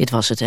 Dit was het. Hè.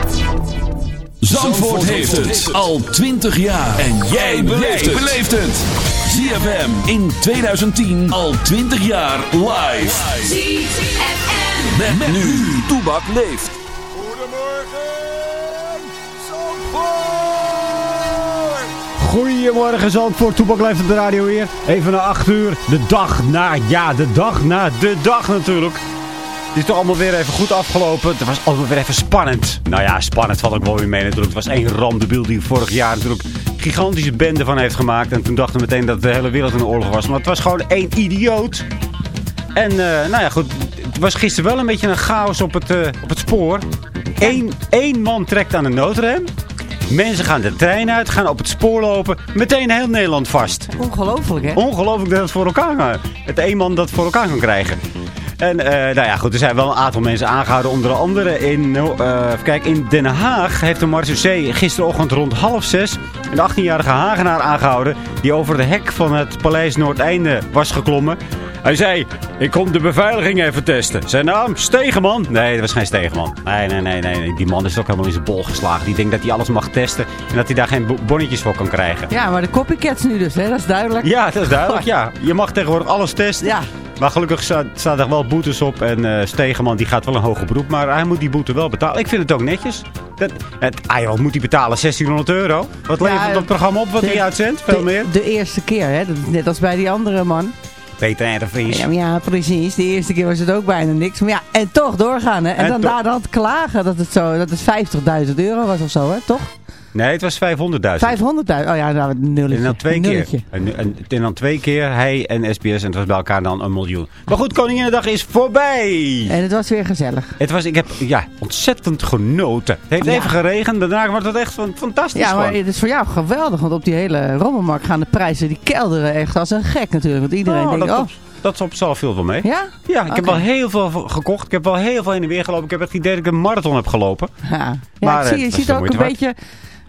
Zandvoort heeft het al 20 jaar. En jij beleeft het. ZFM in 2010 al 20 jaar live. ZFM. Met, met nu. Toebak leeft. Goedemorgen Zandvoort, Toepak blijft op de radio weer. Even na 8 uur, de dag na, ja de dag na, de dag natuurlijk. Het is toch allemaal weer even goed afgelopen. Het was allemaal weer even spannend. Nou ja, spannend valt ook wel weer mee natuurlijk. Het was één ramdebiel die vorig jaar natuurlijk gigantische bende van heeft gemaakt. En toen dachten we meteen dat de hele wereld in oorlog was. Maar het was gewoon één idioot. En eh, nou ja, goed. Het was gisteren wel een beetje een chaos op het, eh, op het spoor. Eén, één man trekt aan de noodrem. Mensen gaan de trein uit, gaan op het spoor lopen. Meteen heel Nederland vast. Ongelooflijk, hè? Ongelooflijk dat het voor elkaar kan. Het één man dat voor elkaar kan krijgen. En eh, nou ja, goed, er zijn wel een aantal mensen aangehouden. Onder andere in, eh, kijken, in Den Haag heeft de marechaussee gisterochtend rond half zes... een 18-jarige Hagenaar aangehouden... die over de hek van het Paleis Noordeinde was geklommen. Hij zei, ik kom de beveiliging even testen. Zijn naam? Stegeman? Nee, dat was geen Stegeman. Nee, nee, nee, nee. Die man is ook helemaal in zijn bol geslagen. Die denkt dat hij alles mag testen en dat hij daar geen bo- bonnetjes voor kan krijgen. Ja, maar de copycats nu dus, hè? Dat is duidelijk. Ja, dat is duidelijk, ja. Je mag tegenwoordig alles testen. Ja. Maar gelukkig sta- staan er wel boetes op. En eh Stegeman die gaat wel een hoger beroep. Maar hij moet die boete wel betalen. Ik vind het ook netjes. Dat, het, ah moet hij betalen 1600 euro? Wat Ja, levert dat programma op wat de- hij uitzendt? Veel de, meer? De eerste keer, hè? Net als bij die andere man. Peter en de Vries. Ja, ja, precies. De eerste keer was het ook bijna niks. Maar ja, en toch doorgaan, hè? En, En dan daar dan klagen dat het zo, dat het 50.000 euro was of zo, hè? Toch? Nee, het was 500.000. 500.000. Oh ja, nou, een nulletje. En dan twee Een keer. En, en, en dan twee keer hij en SBS. En het was bij elkaar dan een miljoen. Maar goed, Koninginnedag is voorbij. En het was weer gezellig. Het was, ik heb ja, ontzettend genoten. Het heeft Ja. even geregend. Daarna wordt het echt fan- fantastisch Ja, maar gewoon. het is voor jou geweldig. Want op die hele rommelmarkt gaan de prijzen, die kelderen echt als een gek natuurlijk. Want iedereen Oh, denkt, dat, oh, dat is op zichzelf veel wel mee. ja? Ja, ik heb wel heel veel gekocht. Ik heb wel heel veel heen en weer gelopen. Ik heb echt het idee dat ik een marathon heb gelopen. Ja, ja Maar, ik zie, je ziet de ook een beetje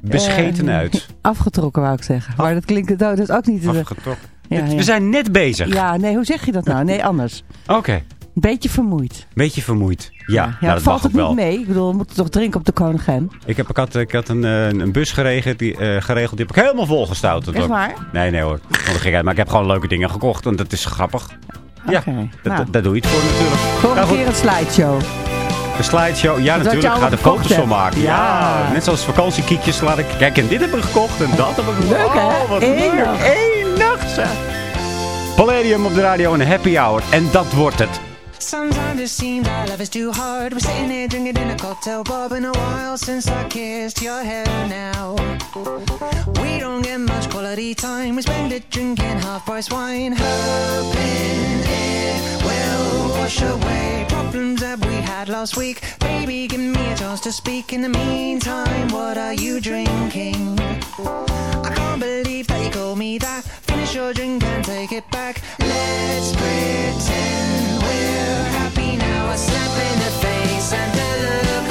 Bescheten Eh, uit. afgetrokken, wou ik zeggen. Maar dat klinkt dat is ook niet... de- Afgetrokken. ja, Het- ja. We zijn net bezig. Ja, nee, hoe zeg je dat nou? Nee, anders. Oké. Beetje vermoeid. Beetje vermoeid. Ja, nou, ja dat het valt ook niet wel. mee. Ik bedoel, we moeten toch drinken op de koningin. Ik, heb, ik had, ik had een, eh, een bus geregeld die, eh, geregeld. Die heb ik helemaal volgestouwd. Dat Echt waar? Nee, nee hoor. Van de gekheid. Maar ik heb gewoon leuke dingen gekocht. En dat is grappig. Ja, dat, nou. dat- daar doe je het voor natuurlijk. Volgende keer een slideshow. De slideshow. Ja, natuurlijk. ga er allemaal foto's van maken. Ja. Ja. Net zoals vakantiekiekjes laat ik... Kijk, en dit heb ik gekocht. En dat heb ik gekocht. Leuk, hè? Oh, wat leuk. dag. Eén nacht, zeg. Palladium op de radio en een happy hour. En dat wordt het. Sometimes it seems our love is too hard. We're sitting here drinking in a cocktail bar. Been a while since I kissed your hair now. We don't get much quality time. We spend it drinking half price wine. Hoping it will wash away problems that we had last week. Baby, give me a chance to speak. In the meantime, what are you drinking? I can't believe that you called me that. Finish your drink and take it back. Let's pretend we're happy now. A slap in the face and a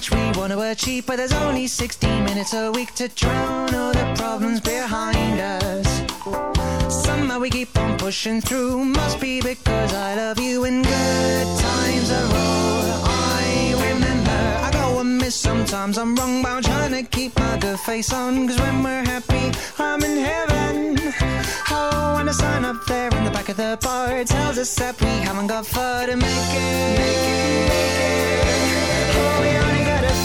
much we want to achieve, but there's only 60 minutes a week to drown all the problems behind us. Somehow we keep on pushing through. Must be because I love you and good times are all I remember. I go amiss sometimes. I'm wrong, I'm trying to keep my good face on. Cause when we're happy, I'm in heaven. Oh, and the sign up there in the back of the bar tells us that we haven't got far to make it. Make it, make it. Oh, we only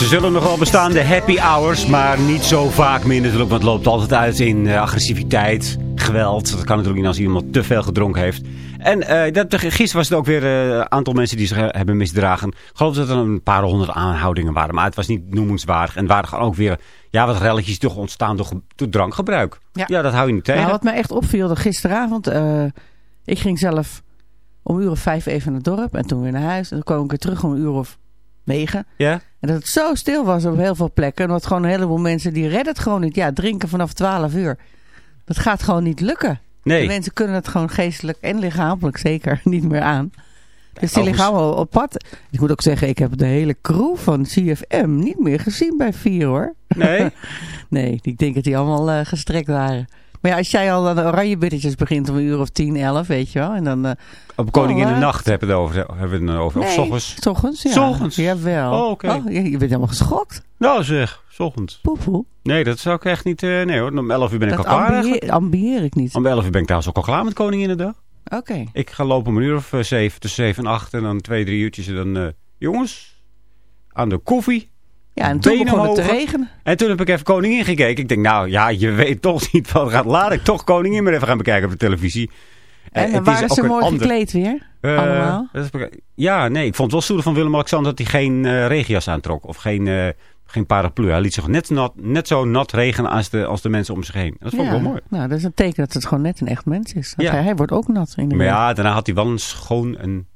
Ze zullen nog wel bestaan, de happy hours, maar niet zo vaak meer natuurlijk. Want het loopt altijd uit in eh, agressiviteit, geweld. Dat kan natuurlijk niet als iemand te veel gedronken heeft. En eh, dat, gisteren was het ook weer eh, een aantal mensen die zich eh, hebben misdragen. Ik geloof dat er een paar honderd aanhoudingen waren. Maar het was niet noemenswaardig. En waren gewoon ook weer ja, wat relletjes toch ontstaan door, door drankgebruik. Ja. Ja. dat hou je niet tegen. Nou, wat mij echt opviel dat gisteravond, eh, ik ging zelf om uur of vijf even naar het dorp en toen weer naar huis. En toen kwam ik weer terug om een uur of negen. Ja? En dat het zo stil was op heel veel plekken. En wat gewoon een heleboel mensen, die redden het gewoon niet. Ja, drinken vanaf 12 uur. Dat gaat gewoon niet lukken. Nee. De mensen kunnen het gewoon geestelijk en lichamelijk zeker niet meer aan. Dus die liggen allemaal op pad. Ik moet ook zeggen, ik heb de hele crew van CFM niet meer gezien bij vier hoor. Nee? Nee, ik denk dat die allemaal eh, gestrekt waren. Maar ja, als jij al aan de oranje bittertjes begint om een uur of 10, 11, weet je wel. En dan, eh, Op Koning in de Oh. Nacht hebben we het over. Hebben we het over. Of s ochtends. s ochtends, ja. S ochtends? Jawel. Oh, oké. je, je bent helemaal geschokt. Nou zeg, s ochtends. Poepoe. Nee, dat zou ik echt niet... eh, nee hoor, om 11 uur ben ik Dat al klaar eigenlijk. ambieer, ik niet. Om 11 uur ben ik trouwens ook al klaar met Koninginnedag. Oké. Ik ga lopen om een uur of eh, zeven, tussen zeven en acht. En dan twee, drie uurtjes. En dan, eh, jongens, aan de koffie. Ja, en toen begon het te regenen. En toen heb ik even Koningin gekeken. Ik denk, nou ja, je weet toch niet wat gaat. Laat ik toch Koningin maar even gaan bekijken op de televisie. Eh, En het is waren ook ze een mooi ander- gekleed weer. Eh, allemaal. ja, nee, ik vond het wel stoer van Willem-Alexander dat hij geen eh regenjas aantrok. Of geen, eh, geen paraplu. Hij liet zich net, nat, net zo nat regenen als de, als de mensen om zich heen. Dat vond ik wel mooi. Nou, dat is een teken dat het gewoon net een echt mens is. Ja. hij, hij wordt ook nat. In de Maar ja, daarna had hij wel een schoon en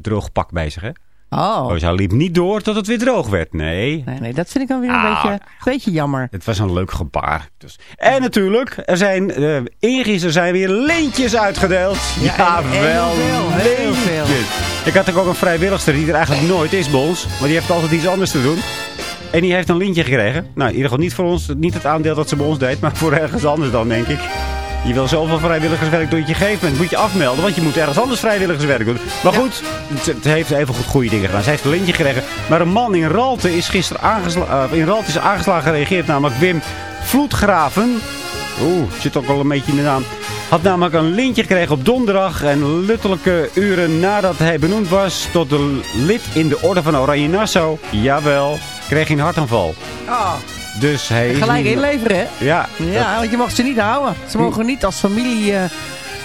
droog pak bij zich. Hè? Oh. Hij liep niet door tot het weer droog werd. Nee, Nee, nee, dat vind ik dan weer een Ah. beetje, beetje jammer. het was een leuk gebaar. Dus. En natuurlijk, er zijn, eh eergisteren zijn weer lintjes uitgedeeld. Ja, en wel, heel veel, heel veel. lintjes. Ik had ook een vrijwilligster die er eigenlijk nooit is bij ons. Maar die heeft altijd iets anders te doen. En die heeft een lintje gekregen. Nou, in ieder geval niet voor ons, niet het aandeel dat ze bij ons deed. Maar voor ergens anders dan, denk ik. Je wil zoveel vrijwilligerswerk doen dat je gegeven moment moet je afmelden. Want je moet ergens anders vrijwilligerswerk doen. Maar goed, het, heeft even goed goede dingen gedaan. Zij heeft een lintje gekregen. Maar een man in Ralte is gisteren aangeslagen, in Ralte is aangeslagen gereageerd. Namelijk Wim Vloedgraven. Oeh, zit ook al een beetje in de naam. Had namelijk een lintje gekregen op donderdag. En luttelijke uren nadat hij benoemd was tot de lid in de orde van Oranje Nassau. Jawel, kreeg hij een hartaanval. Dus hij Gelijk inleveren, hè? Ja, Ja, want je mag ze niet houden. Ze mogen niet als familie eh,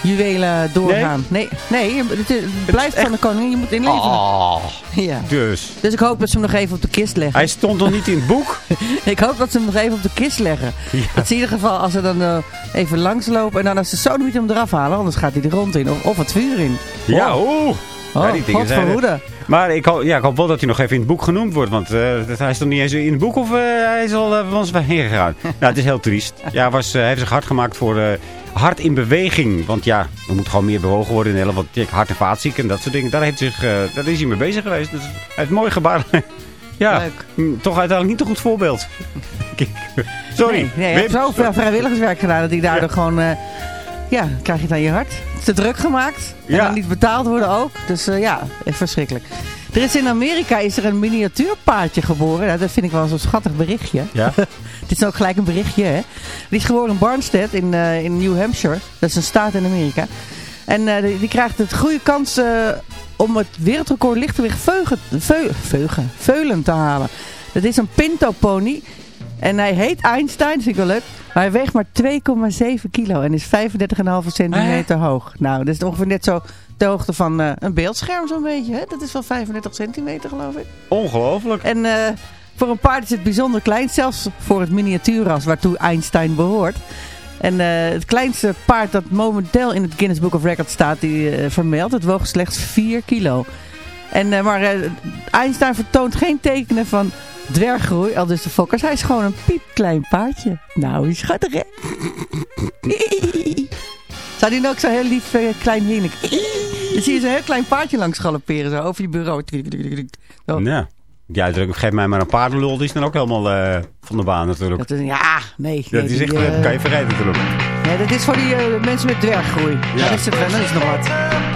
juwelen doorgaan. Nee, nee, het, blijft van de koningin. Je moet inleveren. Oh, Ja. dus. Dus ik hoop dat ze hem nog even op de kist leggen. Hij stond nog niet in het boek. Ik hoop dat ze hem nog even op de kist leggen. Dat ze in ieder geval, als ze dan eh, even langslopen... en dan als ze zo niet hem eraf halen... anders gaat hij de grond in. Of, of het vuur in. Ja, oeh. Oh, Ja, die dingen God zijn verhoede. Maar ik hoop, ja, ik hoop wel dat hij nog even in het boek genoemd wordt. Want eh, hij is nog niet eens in het boek of eh, hij is al uh, van ons heen gegaan. nou, het is heel triest. Ja, hij, was, eh, hij heeft zich hard gemaakt voor eh, hart in beweging. Want ja, er moet gewoon meer bewogen worden in Nederland. Want ja, hart- en vaatzieken en dat soort dingen. Daar, heeft zich, eh, daar is hij mee bezig geweest. Dus hij heeft mooi gebaar. ja, Leuk. hm, toch uiteindelijk niet een goed voorbeeld. Sorry. Nee, nee, je hebt Wim. zoveel vrijwilligerswerk gedaan... dat ik daardoor gewoon... ja, krijg je het aan je hart. Te druk gemaakt. En Ja. dan niet betaald worden ook. Dus eh, ja, echt verschrikkelijk. Er is in Amerika is er een miniatuurpaardje geboren. Nou, dat vind ik wel zo'n schattig berichtje. Ja? Dit is ook gelijk een berichtje, hè. Die is geboren in Barnstead in, eh, in New Hampshire. Dat is een staat in Amerika. En eh, die, die krijgt het goede kans om het wereldrecord lichtgewicht veugen, veu, veugen, veulen te halen. Dat is een pinto pony. En hij heet Einstein, vind ik wel leuk. Maar hij weegt maar 2,7 kilo en is 35,5 centimeter hoog. Nou, dat is ongeveer net zo de hoogte van eh, een beeldscherm zo'n beetje. Hè? Dat is wel 35 centimeter geloof ik. Ongelooflijk. En eh, voor een paard is het bijzonder klein, zelfs voor het miniatuurras waartoe Einstein behoort. En eh, het kleinste paard dat momenteel in het Guinness Book of Records staat, die vermeldt, het woog slechts 4 kilo. En, eh, maar eh, Einstein vertoont geen tekenen van dwerggroei, al dus de fokkers. Hij is gewoon een piepklein paardje. Nou, is schattig hè? Zou die nou ook zo heel lief eh, klein heerlijk... Dan zie je zo'n heel klein paardje langs galopperen zo over je bureau. Zo. Ja. Uitdrukking, geef mij maar een paardenlul, die is dan ook helemaal van de baan natuurlijk. Dat is, ja, nee. Is die, kan je vergeten natuurlijk. nee, dat is voor die mensen met dwerggroei. Ja. Dat is het wel, dat is nog wat.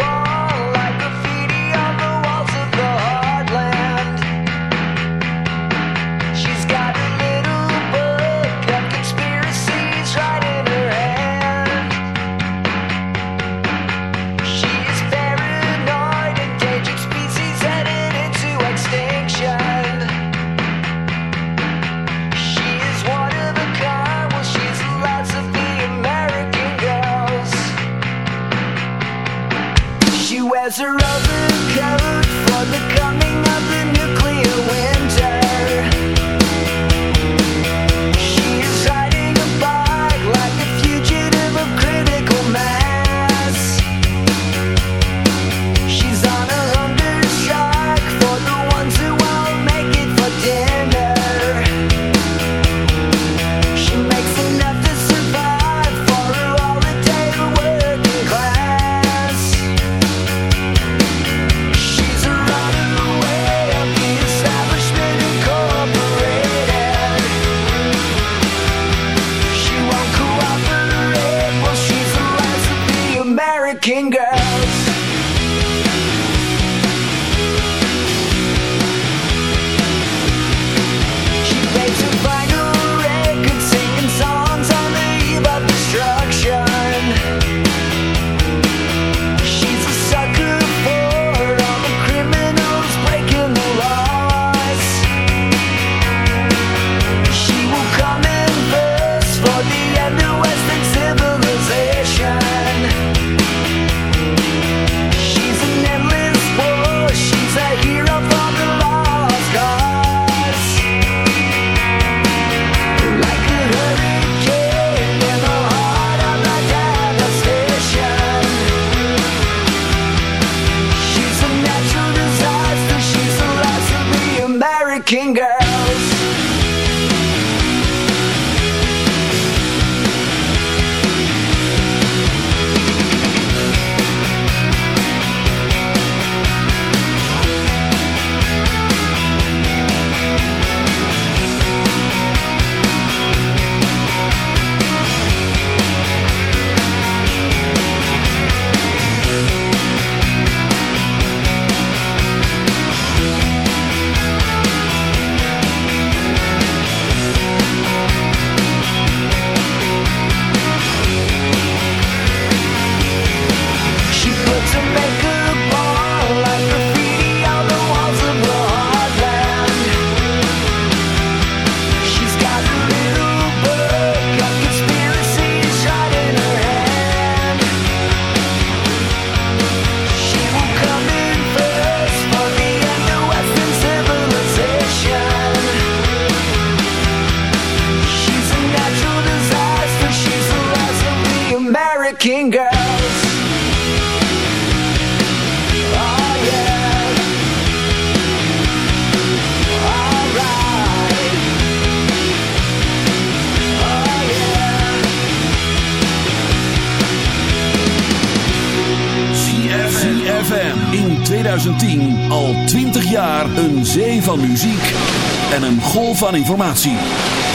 Van informatie.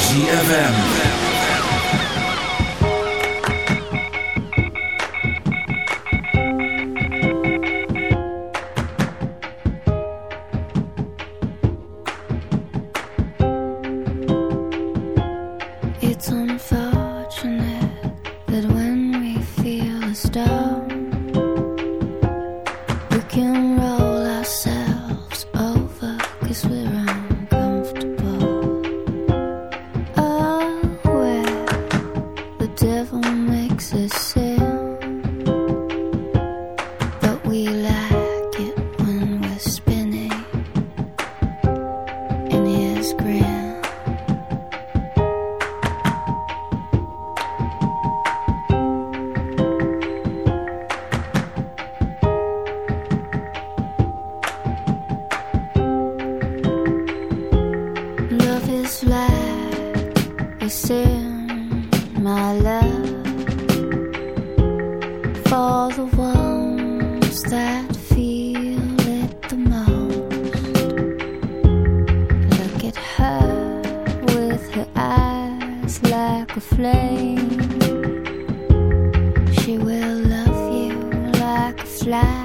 ZFM. That feel it the most. Look at her with her eyes like a flame. She will love you like a fly,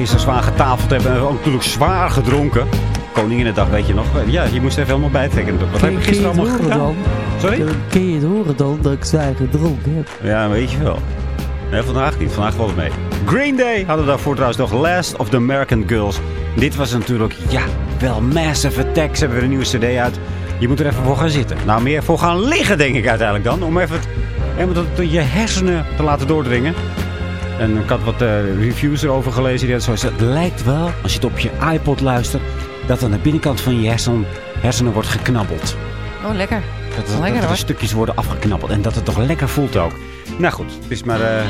gisteren zwaar getafeld hebben en natuurlijk zwaar gedronken. Koninginnedag, weet je nog? Ja, je moest even helemaal bijtekenen. Wat heb je gisteren allemaal gedaan? Sorry? Kun je het horen dan dat ik zwaar gedronken heb? Ja, weet je wel. Nee, vandaag niet. Vandaag valt het mee. Green Day hadden daarvoor trouwens nog Last of the American Girls. Dit was natuurlijk, ja, wel Massive Attack. Ze hebben weer een nieuwe cd uit. Je moet er even voor gaan zitten. Nou, meer voor gaan liggen, denk ik uiteindelijk dan. Om even, het, even tot, tot je hersenen te laten doordringen. En ik had wat eh, reviews erover gelezen. Die hadden zoiets, het lijkt wel, als je het op je iPod luistert... dat aan de binnenkant van je hersenen, hersenen wordt geknabbeld. Oh, lekker. Dat, dat, Lekker, dat er stukjes worden afgeknabbeld. En dat het toch lekker voelt ook. Nou goed, het is maar eh,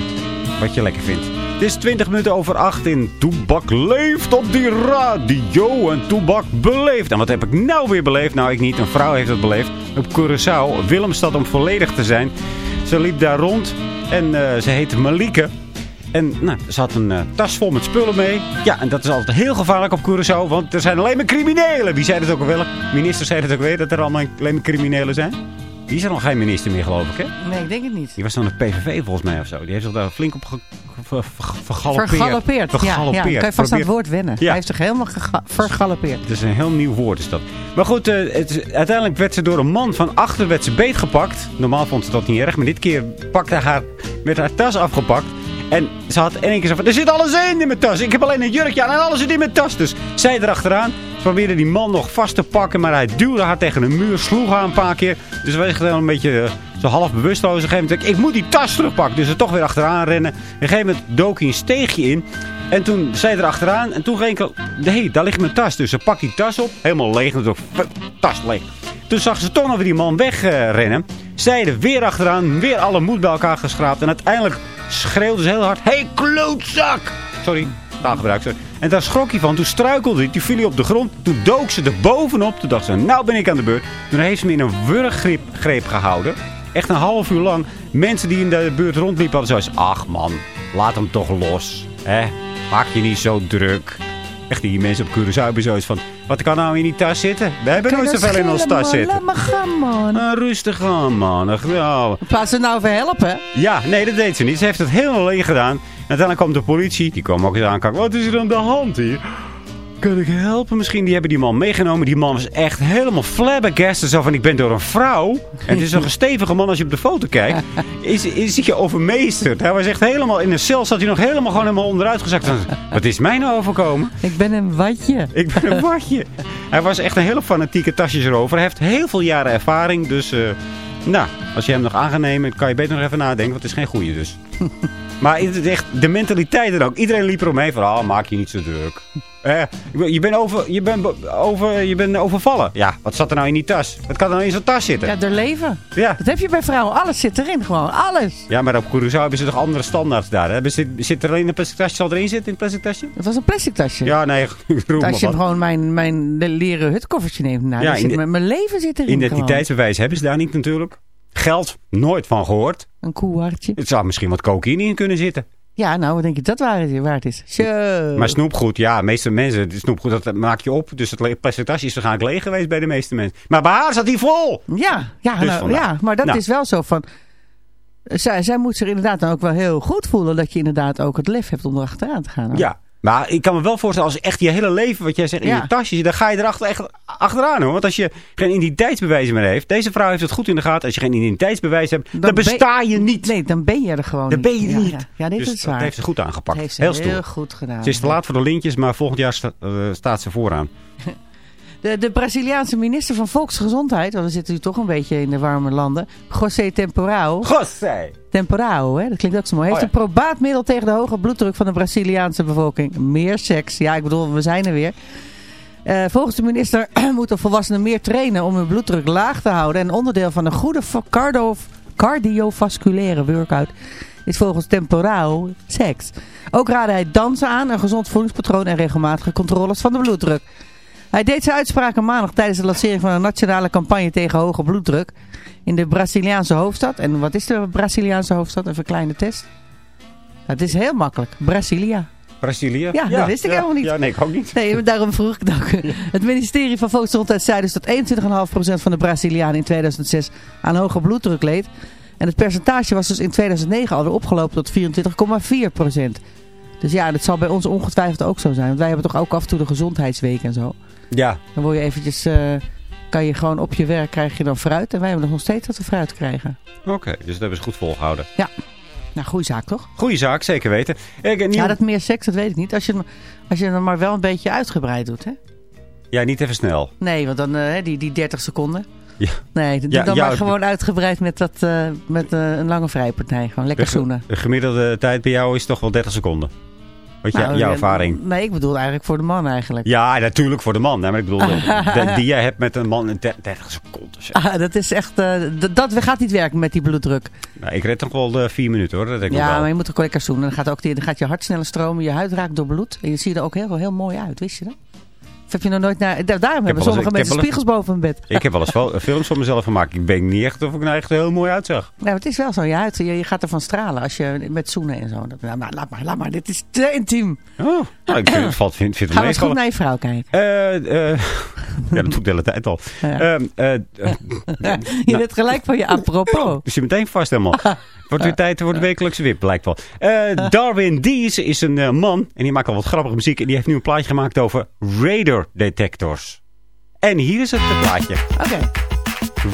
wat je lekker vindt. Het is 20 minuten over 8 in Toebak leeft op die radio. En Toebak beleeft. En wat heb ik nou weer beleefd? Nou, ik niet. Een vrouw heeft het beleefd. Op Curaçao, Willemstad om volledig te zijn. Ze liep daar rond en eh, ze heette Malike. En nou, ze had een eh, tas vol met spullen mee. Ja, en dat is altijd heel gevaarlijk op Curaçao, want er zijn alleen maar criminelen. Wie zei het ook alweer? Minister zei het ook weer, dat er allemaal alleen maar criminelen zijn. Die is er nog geen minister meer, geloof ik, hè? Nee, ik denk het niet. Die was dan de PVV volgens mij of zo. Die heeft zich daar flink op ge- ver- ver- vergalopeerd. Vergalopeerd. Ja, ja, kan je vast aan het woord wennen. Ja. Hij heeft zich helemaal vergalopeerd. Het is een heel nieuw woord is dat. Maar goed, eh, het uiteindelijk werd ze door een man van achter werd ze beetgepakt. Normaal vond ze dat niet erg, maar dit keer pakte haar, werd haar tas afgepakt. En ze had in één keer zo van, er zit alles in in mijn tas. Ik heb alleen een jurkje aan en alles zit in mijn tas. Dus zij erachteraan. Ze probeerde die man nog vast te pakken, maar hij duwde haar tegen een muur, sloeg haar een paar keer. Dus wij waren een beetje eh, zo half bewusteloos. Op een gegeven moment ik, moet die tas terugpakken. Dus ze toch weer achteraan rennen. Op een gegeven moment dook een steegje in. En toen zij erachteraan. En toen ging ik, nee, daar ligt mijn tas. Dus ze pakt die tas op. Helemaal leeg natuurlijk. Tas leeg. Toen zag ze toch nog weer die man wegrennen. zij er weer achteraan. Weer alle moed bij elkaar geschraapt. En uiteindelijk schreeuwde ze heel hard. Hey, klootzak! Sorry, taalgebruik. Sorry. En daar schrok hij van. Toen struikelde hij. Toen viel hij op de grond. Toen dook ze er bovenop. Toen dacht ze, nou ben ik aan de beurt. Toen heeft ze me in een wurggreep greep gehouden. Echt een half uur lang. Mensen die in de buurt rondliepen hadden zoiets. Ach man, laat hem toch los. Hè? Maak je niet zo druk. Echt die mensen op Curaçao hebben zoiets van... Wat kan nou in die tas zitten? We hebben nooit zoveel in onze tas zitten. Laat maar gaan, man. Ah, rustig aan, man. Nou. Laat ze nou even helpen. Ja, nee, dat deed ze niet. Ze heeft het heel alleen gedaan. En uiteindelijk kwam de politie. Die kwam ook eens aankijken. Wat is er aan de hand hier? Kan ik helpen misschien? Die hebben die man meegenomen. Die man was echt helemaal flabbergasted. Zo van, ik ben door een vrouw. En het is een stevige man als je op de foto kijkt. Is, is hij je overmeesterd. Hij was echt helemaal... In een cel zat hij nog helemaal gewoon helemaal onderuit gezakt. Wat is mij nou overkomen? Ik ben een watje. Ik ben een watje. Hij was echt een hele fanatieke tasjes erover. Hij heeft heel veel jaren ervaring. Dus, eh, nou, als je hem nog aan gaat nemen, kan je beter nog even nadenken. Want het is geen goeie dus. Maar het is echt de mentaliteit er ook. Iedereen liep eromheen van, ah, maak je niet zo druk. Eh, je bent over, je bent be- over, je bent overvallen. Ja, wat zat er nou in die tas? Wat kan er nou in zo'n tas zitten? Ja, Ja. door leven. Ja. Dat heb je bij vrouwen. Alles zit erin gewoon. Alles. maar op Curaçao hebben ze toch andere standaards daar. Hè? Zit er alleen een plastic tasje? Zal erin zitten in het plastic tasje? Het was een plastic tasje. Ja, nee, Als je gewoon mijn, mijn leren hutkoffertje neemt. Nou, Ja, zit de- mijn, leven zit erin. gewoon. Identiteitsbewijs hebben ze daar niet natuurlijk. Geld, nooit van gehoord. Een koehartje. Het zou misschien wat cocaïne in kunnen zitten. Ja, nou, wat denk je dat waar het, waar het is? Zo. Maar snoepgoed, ja, de meeste mensen, snoepgoed, dat maak je op. Dus het plastic tasje is waarschijnlijk leeg geweest bij de meeste mensen. Maar bij haar zat hij vol. Ja, ja, Dus nou, ja maar dat Nou. is wel zo van... Zij, zij moet zich inderdaad dan ook wel heel goed voelen... dat je inderdaad ook het lef hebt om erachteraan te gaan. Ja. Maar ik kan me wel voorstellen, als echt je hele leven, wat jij zegt, in Ja. je tasje zit, dan ga je erachter echt achteraan hoor. Want als je geen identiteitsbewijs meer heeft, deze vrouw heeft het goed in de gaten. Als je geen identiteitsbewijs hebt, dan, besta je niet. Nee, dan ben je er gewoon Dan ben je niet. Ja, ja dit dus is waar. dat heeft ze goed aangepakt. Dat heeft ze heel goed gedaan. Ze is te laat voor de lintjes, maar volgend jaar eh, staat ze vooraan. De, de Braziliaanse minister van Volksgezondheid... want we zitten nu toch een beetje in de warme landen... José Temporao... Godzij. Temporao, hè? dat klinkt ook zo mooi. Heeft Oh, ja. een probaat middel tegen de hoge bloeddruk van de Braziliaanse bevolking. Meer seks. Ja, ik bedoel, we zijn er weer. Eh, volgens de minister moeten volwassenen meer trainen om hun bloeddruk laag te houden. En onderdeel van een goede va- cardio, cardiovasculaire workout is volgens Temporao seks. Ook raadde hij dansen aan, een gezond voedingspatroon en regelmatige controles van de bloeddruk. Hij deed zijn uitspraken maandag tijdens de lancering van een nationale campagne tegen hoge bloeddruk in de Braziliaanse hoofdstad. En wat is de Braziliaanse hoofdstad? Even een kleine test. Het is heel makkelijk. Brasilia. Brazilië? Ja, dat wist ik helemaal niet. Ja, nee, ik ook niet. Nee, daarom vroeg ik het ook. Het ministerie van Volksgezondheid zei dus dat 21,5% van de Brazilianen in 2006 aan hoge bloeddruk leed. En het percentage was dus in 2009 alweer opgelopen tot 24,4%. Dus ja, dat zal bij ons ongetwijfeld ook zo zijn. Want wij hebben toch ook af en toe de gezondheidsweek en zo. Ja, Dan word je eventjes, eh, kan je gewoon op je werk krijg je dan fruit. En wij hebben nog steeds dat we fruit krijgen. oké. dus dat hebben ze goed volgehouden. Nou, goede zaak toch? Goeie zaak, zeker weten. Ik, een nieuw... Ja, dat meer seks, dat weet ik niet. Als je, als je hem maar wel een beetje uitgebreid doet, hè? ja, niet even snel. Nee, want dan eh, die, die 30 seconden. Ja. Nee, doe Ja, dan ja, maar gewoon uitgebreid met, dat, eh, met eh, een lange vrijpartij. Gewoon lekker zoenen. de gemiddelde tijd bij jou is toch wel 30 seconden. Wat Nou, jouw ervaring. Nee, ik bedoel eigenlijk voor de man eigenlijk. Ja, natuurlijk voor de man. Maar ik bedoel, de, die jij hebt met een man in 30 seconden. zeg. Ah, dat is echt, d- dat gaat niet werken met die bloeddruk. Nou, ik red toch wel de vier minuten hoor. Dat denk ik Ja, wel. maar je moet ook lekker zoenen. Dan gaat, ook die, dan gaat je hart sneller stromen, je huid raakt door bloed. En je ziet er ook heel, heel mooi uit, wist je dat? Of heb je nog nooit naar... da- Daarom hebben eens- sommige mensen eens- spiegels boven hun bed. Ik heb wel eens wel- films van mezelf gemaakt. Ik weet niet echt of ik nou echt heel mooi uitzag. Nou, het is wel zo. Ja, het, je, je gaat ervan stralen als je met zoenen en zo. Dat, nou, laat maar, laat maar. Dit is te intiem. Oh, nou, ik vind het valt, vind, eens goed naar je vrouw kijken. Eh, eh, ja, dat doe ik de hele tijd al. Ja. Ehm, eh, je bent gelijk van je apropos. dus je meteen vast helemaal. Wordt weer tijd voor de wekelijkse wip, blijkt wel. Darwin Dees is een man. En die maakt al wat grappige muziek. En die heeft nu een plaatje gemaakt over radar detectors. En hier is het plaatje. Oké.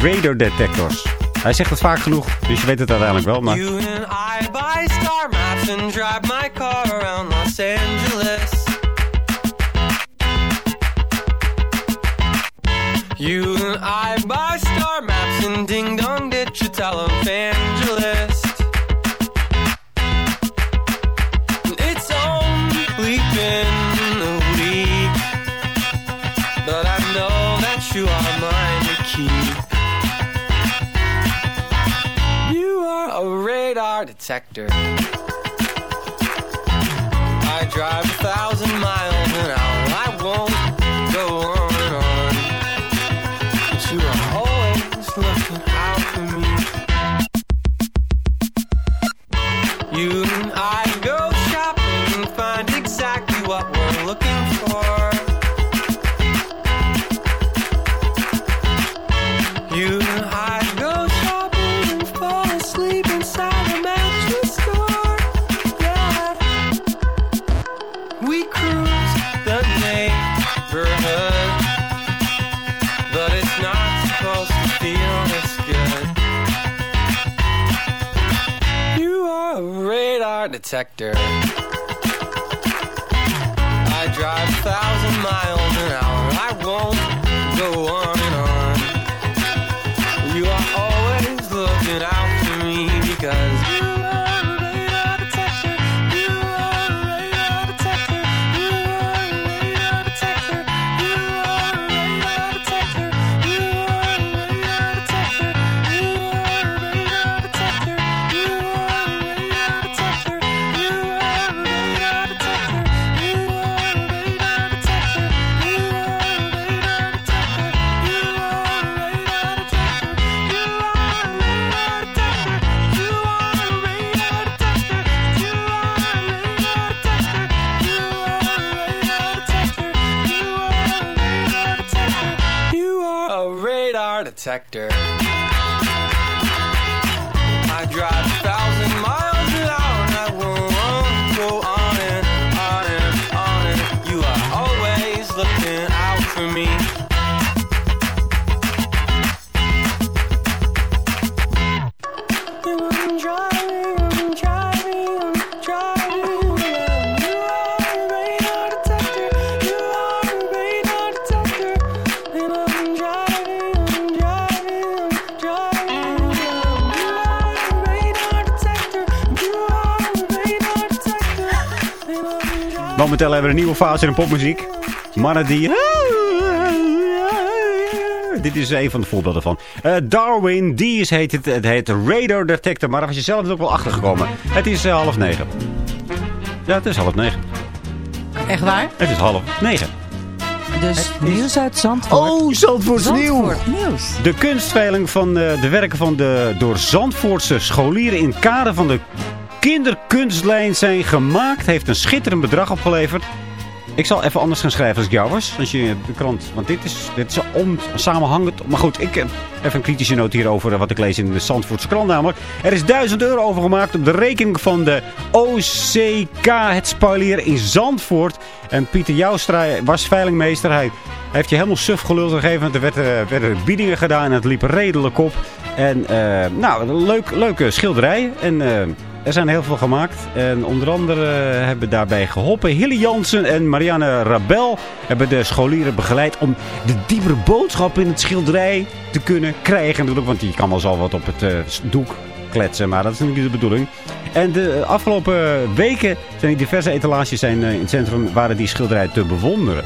Radar detectors. Hij zegt het vaak genoeg, dus je weet het uiteindelijk wel. Maar You and I buy star maps and drive my car around Los Angeles. You and I buy star maps and ding dong digital televangelist. Detector. I drive a thousand drive momenteel hebben we een nieuwe fase in de popmuziek. Mannen die... Dit is een van de voorbeelden van. Eh, Darwin Dees heet het. Het heet Radar Detector. Maar daar was je zelf ook wel achter gekomen. Het is eh, half negen. Ja, het is half negen. Echt waar? Het is half negen. Dus nieuws uit Zandvoort. Oh, Zandvoorts nieuw. Zandvoort nieuws. De kunstveiling van eh, de werken van de door Zandvoortse scholieren in kader van de kinderkunstlijn zijn gemaakt. Heeft een schitterend bedrag opgeleverd. Ik zal even anders gaan schrijven als ik jou was. Als je de krant. Want dit is, dit is om, samenhangend. Maar goed, ik heb even een kritische noot hierover. eh, Wat ik lees in de Zandvoortse krant namelijk. Er is 1000 euro overgemaakt op de rekening van de OCK. Het spuilier in Zandvoort. En Pieter Joustra was veilingmeester. Hij heeft je helemaal suf geluld gegeven. Er eh, werden biedingen gedaan en het liep redelijk op. En eh, nou, leuk, leuke schilderij. En eh, er zijn heel veel gemaakt. En onder andere hebben daarbij geholpen Hilly Jansen en Marianne Rabel. Hebben de scholieren begeleid om de diepere boodschap in het schilderij te kunnen krijgen. Natuurlijk, want je kan wel zo wat op het eh, doek kletsen, maar dat is niet de bedoeling. En de afgelopen weken zijn er diverse etalages eh, in het centrum waren die schilderijen te bewonderen.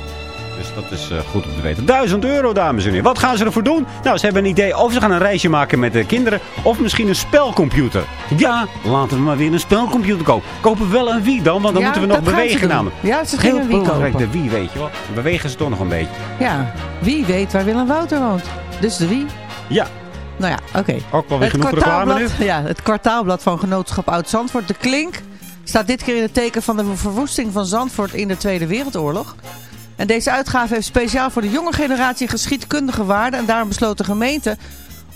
Dus dat is eh, goed om te weten. 1000 euro, dames en heren. Wat gaan ze ervoor doen? Nou, ze hebben een idee of ze gaan een reisje maken met de kinderen. Of misschien een spelcomputer. Ja, laten we maar weer een spelcomputer kopen. Kopen we wel een Wii dan, want dan Ja, moeten we nog gaan bewegen namelijk. Ja, ze Heel gingen Wii belangrijk, kopen. de Wii, weet je wel. Bewegen ze toch nog een beetje. Ja, wie weet waar Willem Wouter woont. Dus de wie? Ja, Nou ja, oké. ook wel weer Het genoeg reclame nu. ja, het kwartaalblad van Genootschap Oud-Zandvoort, De Klink, staat dit keer in het teken van de verwoesting van Zandvoort in de Tweede Wereldoorlog. En deze uitgave heeft speciaal voor de jonge generatie geschiedkundige waarde. En daarom besloot de gemeente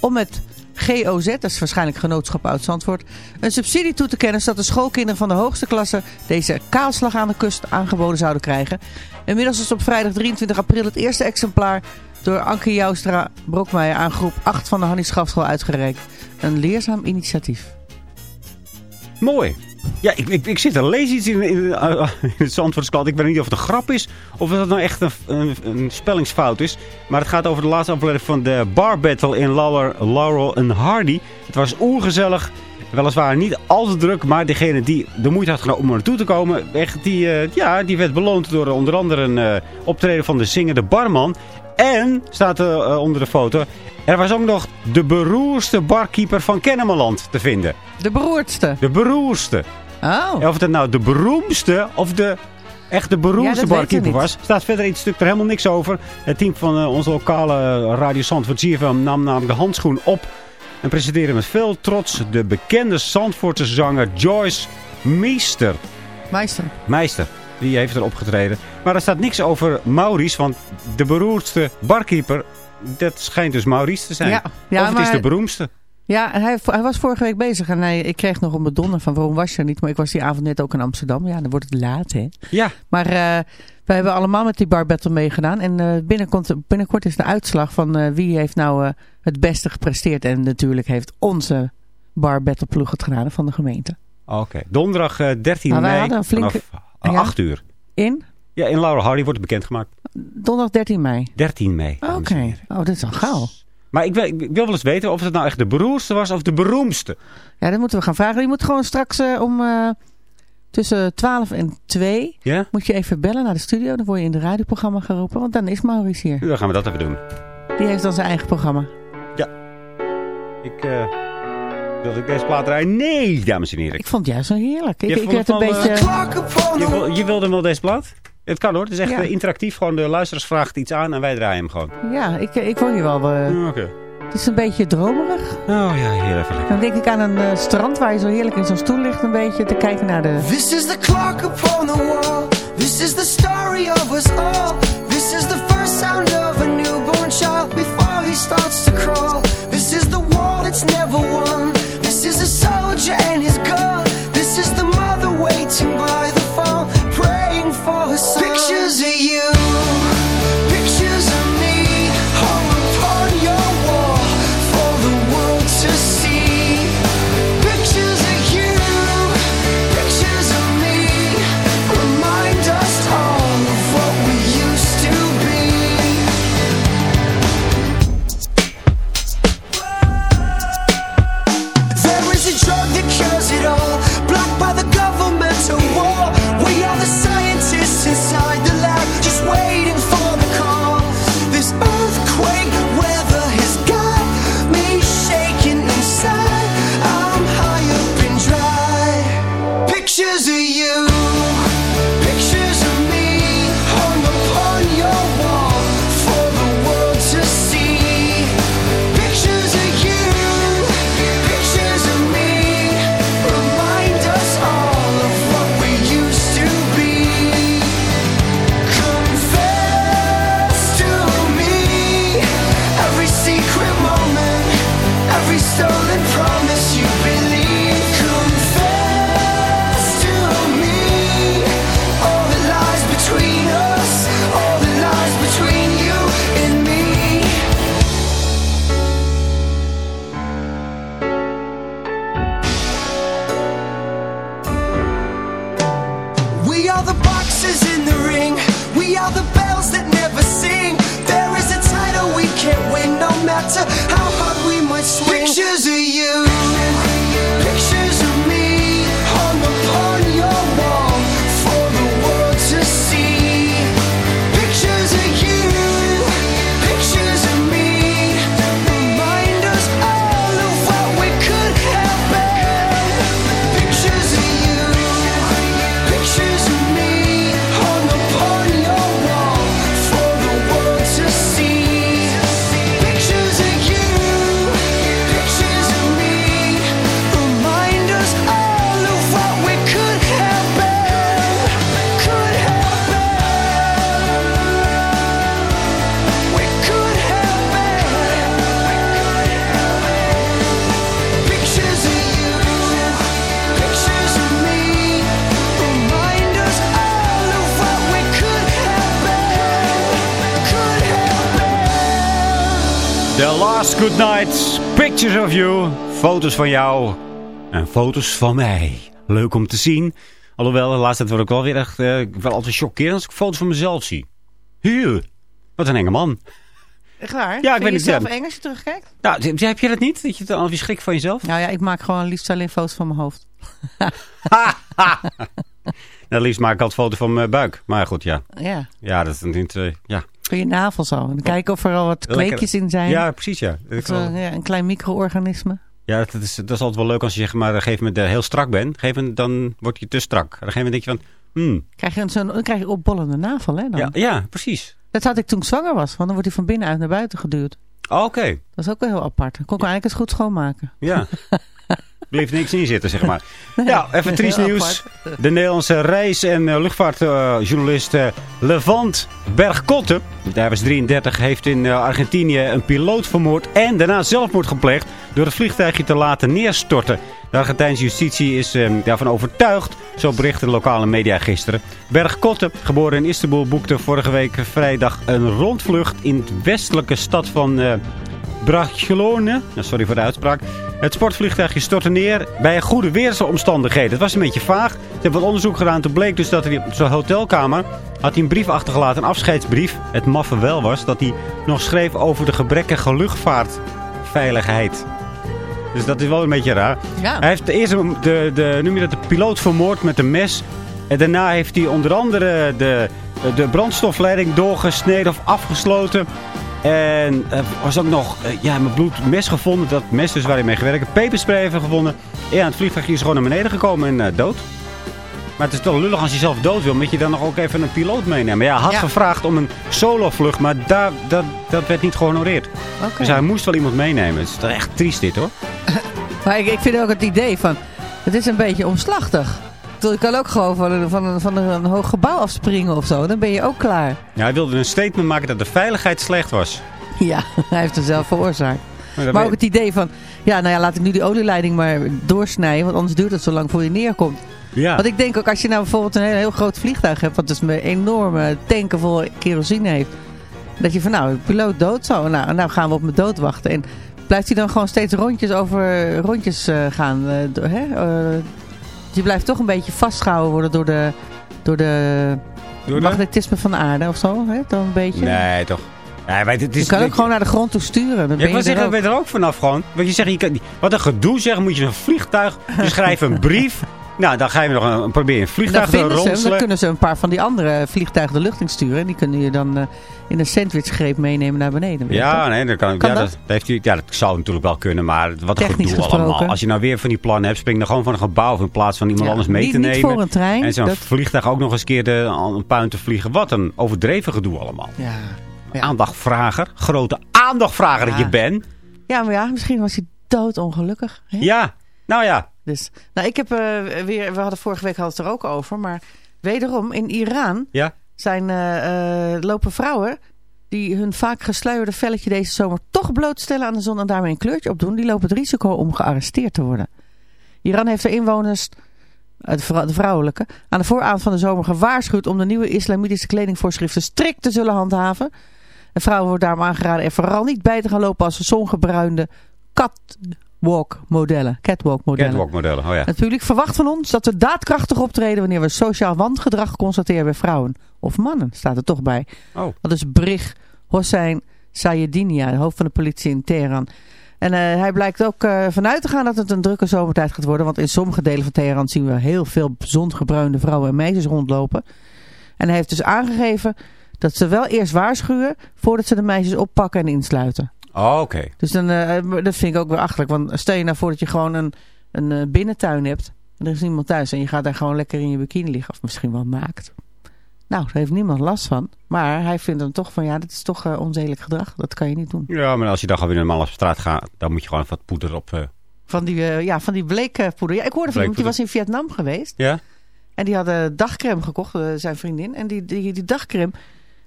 om met GOZ, dat is waarschijnlijk Genootschap Oud-Zandvoort, een subsidie toe te kennen zodat de schoolkinderen van de hoogste klasse deze kaalslag aan de kust aangeboden zouden krijgen. Inmiddels is op vrijdag 23 april het eerste exemplaar door Anke Joustra Brokmeijer aan groep 8 van de Hannie Schafschool uitgereikt. Een leerzaam initiatief. Mooi. Ja, ik, ik, ik zit er lees iets in, in, uh, in het Zandvoortsklad. Ik weet niet of het een grap is of het nou echt een, een, spellingsfout is. Maar het gaat over de laatste aflevering van de Bar Battle in Laurel, Laurel en Hardy. Het was ongezellig. Weliswaar niet al te druk, maar degene die de moeite had genomen om er naartoe te komen, echt, die, eh, ja, die werd beloond door onder andere een eh, optreden van de zingende barman. En, staat er eh, onder de foto, er was ook nog de beroerste barkeeper van Kennemerland te vinden. De beroerdste. De beroerste. Oh. Of het nou de beroemdste of de echt de beroemdste barkeeper was. Staat verder in het stuk er helemaal niks over. Het team van eh, onze lokale Radio Zandvoort ZFM nam namelijk de handschoen op. En presenteerde met veel trots de bekende Zandvoortse zanger Joyce Meester. Meester. Meister. Die heeft er opgetreden. Maar er staat niks over Maurice, want de beroerdste barkeeper, dat schijnt dus Maurice te zijn. Ja, ja, of het is de beroemdste. Ja, hij, hij was vorige week bezig en hij, ik kreeg nog een bedonder van waarom was je er niet. Maar ik was die avond net ook in Amsterdam. Ja, dan wordt het laat hè. Ja, Maar eh wij hebben allemaal met die bar battle meegedaan. En eh, binnenkort, binnenkort is de uitslag van eh, wie heeft nou het beste gepresteerd. En natuurlijk heeft onze bar battle ploeg het gedaan van de gemeente. oké. Donderdag eh, 13 Maar wij mei hadden een flinke- vanaf Ja. 8 uur. In Ja, in Laurel Hardy wordt het bekendgemaakt. donderdag 13 mei. 13 mei. Oké. Oh, dit is al gauw. Maar ik wil, ik wil wel eens weten of het nou echt de beroerdste was of de beroemdste. Ja, dat moeten we gaan vragen. Je moet gewoon straks eh, om eh, tussen 12 en 2 Ja? moet je even bellen naar de studio. Dan word je in het radioprogramma geroepen. Want dan is Maurice hier. Dan gaan we dat even doen. Die heeft dan zijn eigen programma. Ik, eh wilde ik deze plaat draaien? Nee, dames en heren. Ik vond het juist zo heerlijk. Ik, Je ik werd het een beetje... Je, je wilde wel deze plaat? Het kan hoor. Het is echt Ja. eh, interactief. Gewoon de luisteraars vraagt iets aan en wij draaien hem gewoon. Ja, ik, ik word hier wel... eh, Oké. het is een beetje dromerig. Oh ja, heel even lekker. Dan denk ik aan een eh, strand waar je zo heerlijk in zo'n stoel ligt een beetje te kijken naar de... This is the clock upon the wall. This is the story of us all. This is the first sound of a newborn child before he starts to crawl. This is the war that's never won. This is a soldier and his gun. The Last Good Night. Pictures of you. Foto's van jou. En foto's van mij. Leuk om te zien. Alhoewel, de laatste tijd word ik wel weer echt... eh, wel altijd chockerend als ik foto's van mezelf zie. Hier. Wat een enge man. Echt waar? Ja, ik weet je niet, zelf eng als je terugkijkt? Nou, heb je dat niet? Dat je dan je schrikt van jezelf? Nou ja, ik maak gewoon liefst alleen foto's van mijn hoofd. Nou, liefst maak ik altijd foto van mijn buik. Maar goed, ja. Ja, Ja, dat is niet... eh, ja. Van je navel zo. En dan kijken of er al wat Lekker. kweekjes in zijn. ja, precies, ja. Of, eh, ja, een klein micro-organisme. Ja, dat is, dat is altijd wel leuk als je zeg maar, op een gegeven moment eh, heel strak bent. Gegeven dan word je te strak. Op een gegeven moment denk je van, hmm, Krijg je een, zo'n, dan krijg je opbollende navel, hè? Dan. ja, ja, precies. Dat had ik toen ik zwanger was, want dan wordt hij van binnenuit naar buiten geduwd. Oh, Oké, Dat is ook wel heel apart. Dan kon ik eigenlijk eens goed schoonmaken. ja. Bleef niks in zitten, zeg maar. ja, even triest nieuws. De Nederlandse reis- en eh, luchtvaartjournalist eh, Levant Bergkotte, hij was 33, heeft in eh, Argentinië een piloot vermoord en daarna zelfmoord gepleegd door het vliegtuigje te laten neerstorten. De Argentijnse justitie is eh, daarvan overtuigd, zo berichten de lokale media gisteren. Bergkotte, geboren in Istanbul, boekte vorige week vrijdag een rondvlucht in de westelijke stad van... eh, Barcelona. Nou, sorry voor de uitspraak. Het sportvliegtuigje stortte neer bij goede weersomstandigheden. Het was een beetje vaag. Ze hebben wat onderzoek gedaan. Toen bleek dus dat hij op zijn hotelkamer had hij een brief achtergelaten. Een afscheidsbrief. Het maffe wel was dat hij nog schreef over de gebrekkige luchtvaartveiligheid. Dus dat is wel een beetje raar. Ja. Hij heeft eerst de, de, de, noem je dat, de piloot vermoord met een mes. En daarna heeft hij onder andere de, de brandstofleiding doorgesneden of afgesloten. En er was ook nog eh, ja, mijn bloed mes gevonden. Dat mes dus waar hij mee gewerkt. Peperspray hij gevonden. Ja, het vliegtuigje is gewoon naar beneden gekomen en eh, dood. Maar het is toch lullig als je zelf dood wil. Moet je dan nog ook even een piloot meenemen. Ja, hij had Ja. gevraagd om een solovlucht. Maar daar, dat, dat werd niet gehonoreerd. Oké. Dus hij moest wel iemand meenemen. Het is toch echt triest dit hoor. Maar ik, ik vind ook het idee van... Het is een beetje omslachtig. Ik bedoel, kan ook gewoon van, een, van, een, van een hoog gebouw afspringen of zo. Dan ben je ook klaar. Ja, hij wilde een statement maken dat de veiligheid slecht was. Ja, hij heeft het zelf veroorzaakt. Maar, ook het idee van... Ja, nou ja, laat ik nu die olieleiding maar doorsnijden. Want anders duurt het zo lang voor je neerkomt. ja. Want ik denk ook als je nou bijvoorbeeld een heel, heel groot vliegtuig hebt. Wat dus een enorme tanken vol kerosine heeft. Dat je van nou, de piloot dood zo. Nou, nou gaan we op mijn dood wachten. En blijft hij dan gewoon steeds rondjes over rondjes eh, gaan. eh, door, hè? Eh, je blijft toch een beetje vastgehouden worden door de, door de Door de- magnetisme van de aarde of zo. Hè? Dan een beetje. Nee, toch. Ja, het is, je kan ook gewoon naar de grond toe sturen. Dan Ja, ik wil zeggen, ik ben er ook vanaf gewoon. Want je zegt, je kan, wat een gedoe zeggen, moet je een vliegtuig, je schrijft een brief. Nou, dan ga je nog een, probeer je een vliegtuig te ze hem, dan ronselen. kunnen ze een paar van die andere vliegtuigen de lucht in sturen. En die kunnen je dan eh, in een sandwichgreep meenemen naar beneden. Ja, nee, dat kan, Kan ja, dat? dat, heeft ja, dat zou natuurlijk wel kunnen, maar wat een Technisch gedoe gesproken. allemaal. Als je nou weer van die plannen hebt, spring dan gewoon van een gebouw in plaats van iemand Ja, anders mee niet, te niet nemen. voor een trein. en zo'n dat, vliegtuig ook nog eens een keer de, een puin te vliegen. Wat een overdreven gedoe allemaal. ja. Ja. Aandachtvrager, grote aandachtvrager dat je bent. ja, maar ja, misschien was hij doodongelukkig. Hè? Ja, nou ja. Dus, nou, ik heb eh, weer, we hadden vorige week hadden het er ook over, maar wederom in Iran Ja. zijn, eh, lopen vrouwen die hun vaak gesluierde velletje deze zomer toch blootstellen aan de zon en daarmee een kleurtje opdoen, die lopen het risico om gearresteerd te worden. Iran heeft de inwoners, de vrou- de vrouwelijke, aan de vooravond van de zomer gewaarschuwd om de nieuwe islamitische kledingvoorschriften strikt te zullen handhaven. En vrouwen wordt daarom aangeraden er vooral niet bij te gaan lopen als zongebruinde catwalk modellen. Catwalk modellen. Catwalk modellen, oh ja. Het publiek verwacht van ons dat we daadkrachtig optreden wanneer we sociaal wangedrag constateren bij vrouwen. Of mannen, staat er toch bij. Oh. Dat is Brich Hossein Sayedinia, de hoofd van de politie in Teheran. En eh, hij blijkt ook eh, vanuit te gaan dat het een drukke zomertijd gaat worden. Want in sommige delen van Teheran zien we heel veel zongebruinde vrouwen en meisjes rondlopen. En hij heeft dus aangegeven dat ze wel eerst waarschuwen voordat ze de meisjes oppakken en insluiten. Oh, oké. Dus dan, eh, dat vind ik ook weer achterlijk. Want stel je nou voor dat je gewoon een, een eh, binnentuin hebt. En er is niemand thuis. En je gaat daar gewoon lekker in je bikini liggen. Of misschien wel maakt. Nou, daar heeft niemand last van. Maar hij vindt dan toch van ja, dat is toch eh, onzedelijk gedrag. Dat kan je niet doen. Ja, maar als je dan gewoon weer normaal op straat gaat, dan moet je gewoon wat poeder op. Van die, ja, van die bleekpoeder. Ja, ik hoorde van iemand die was in Vietnam geweest. Ja? En die hadden dagcreme gekocht, zijn vriendin. En die, die, die dagcreme,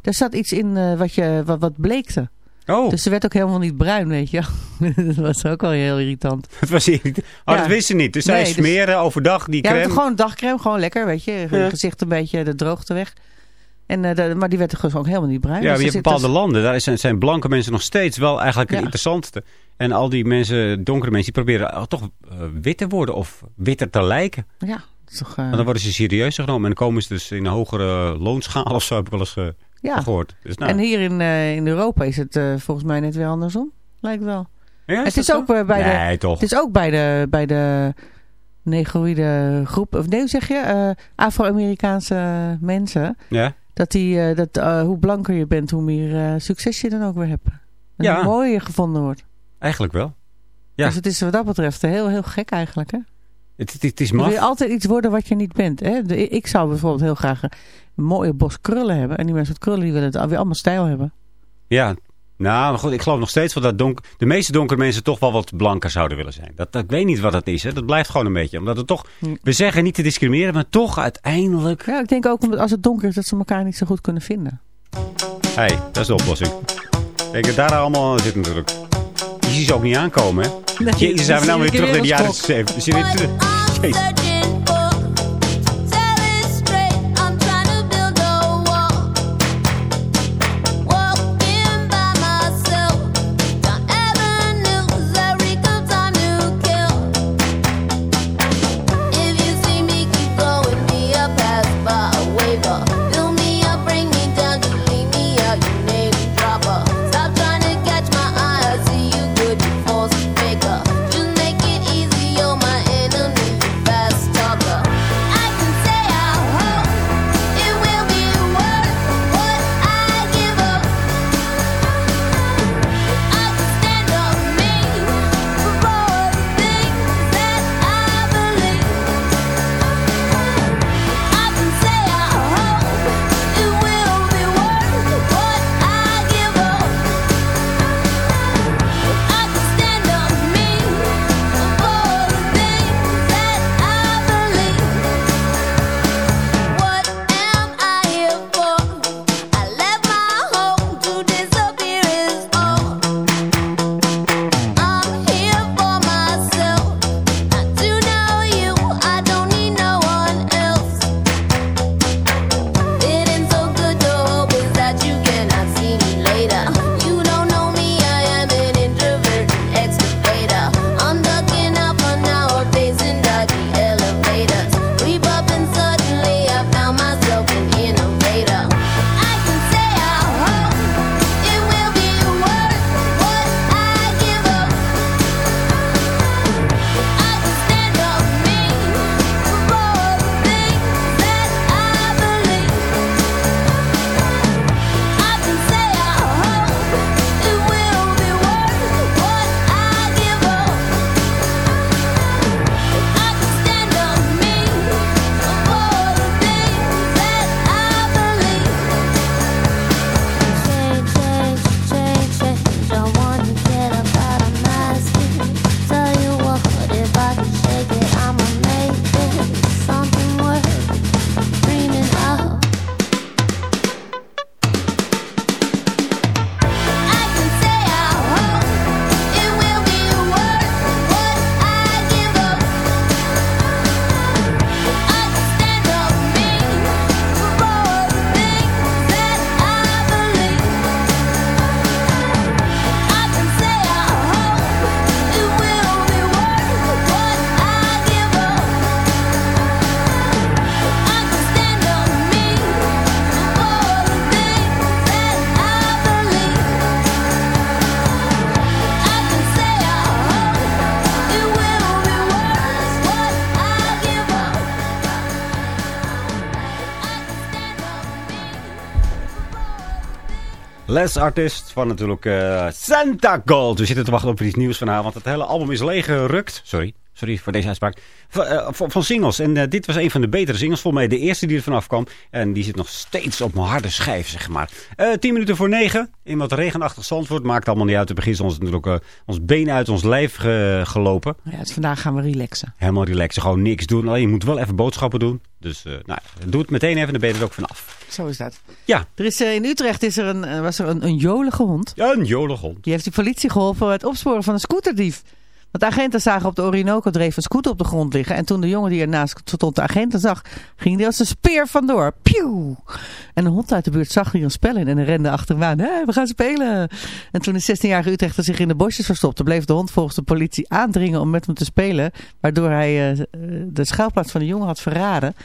daar zat iets in wat, je, wat, wat bleekte. Oh, Dus ze werd ook helemaal niet bruin, weet je. dat was ook wel heel irritant. dat was niet. Oh, Ja. dat wist ze niet. Dus zij Nee, dus- smeren overdag die Ja, crème. met gewoon dagcreme, gewoon lekker, weet je. Je Ja. gezicht een beetje de droogte weg. En, eh, de- maar die werd dus ook helemaal niet bruin. Ja, Dus je hebt bepaalde dus- landen. Daar zijn, zijn blanke mensen nog steeds wel eigenlijk het Ja. interessantste. En al die mensen, donkere mensen, die proberen eh, toch eh, wit te worden of witter te lijken. Ja, toch... eh, dan worden ze serieus genomen. En dan komen ze dus in een hogere loonschaal of zo, heb ik wel eens ja. gehoord. Dus, nou, En hier in, eh, in Europa is het eh, volgens mij net weer andersom. Lijkt wel. ja, het is ook, eh, bij de- Nee, toch. Het is ook bij de, bij de negroïde groep, of nee, hoe zeg je, Afro-Amerikaanse mensen. Ja. Dat die, dat, hoe blanker je bent, hoe meer succes je dan ook weer hebt. En Ja. hoe mooier je gevonden wordt. Eigenlijk wel. Ja. Dus het is wat dat betreft heel, heel gek eigenlijk. Hè? Het, het, het is Je wil maf. altijd iets worden wat je niet bent. Hè? De- ik zou bijvoorbeeld heel graag een mooie bos krullen hebben. En die mensen met krullen die willen het weer allemaal stijl hebben. Ja. Nou, maar goed, ik geloof nog steeds wel dat de meeste donkere mensen toch wel wat blanker zouden willen zijn. Dat, dat, ik weet niet wat dat is. Hè. Dat blijft gewoon een beetje. Omdat het toch, Hm. we zeggen niet te discrimineren, maar toch uiteindelijk... Ja, ik denk ook omdat als het donker is dat ze elkaar niet zo goed kunnen vinden. Hé, hey, dat is de oplossing. Kijk, daar allemaal aan zit natuurlijk. Je ziet ze ook niet aankomen, hè? Nee, Jezus, zijn we nou weer terug naar de jaren als 70. Les Artist van natuurlijk eh, Santa Gold. We zitten te wachten op iets nieuws vanavond. Het hele album is leeggerukt. Sorry, sorry voor deze uitspraak. Van, eh, van, singles. En eh, dit was een van de betere singles. Volgens mij de eerste die er vanaf kwam. En die zit nog steeds op mijn harde schijf, zeg maar. Eh tien minuten voor negen. In wat regenachtig Zandvoort. Maakt allemaal niet uit. We beginnen ons natuurlijk ons been uit ons lijf ge- gelopen. Ja, dus vandaag gaan we relaxen. Helemaal relaxen. Gewoon niks doen. Alleen je moet wel even boodschappen doen. Dus nou, doe het meteen even. Dan ben je er ook vanaf. Zo is dat. Ja, Er is, in Utrecht is er een, was er een, een jolige hond. ja een jolige hond. Die heeft de politie geholpen bij het opsporen van een scooterdief. De agenten zagen op de Orinoco dreef een scooter op de grond liggen. En toen de jongen die ernaast stond de agenten zag, ging die als een speer vandoor. Pieuw! En een hond uit de buurt zag hier een spel in en rende achter hem aan. Hé, we gaan spelen! En toen de 16-jarige Utrechter zich in de bosjes verstopte, bleef de hond volgens de politie aandringen om met hem te spelen. Waardoor hij eh, de schuilplaats van de jongen had verraden.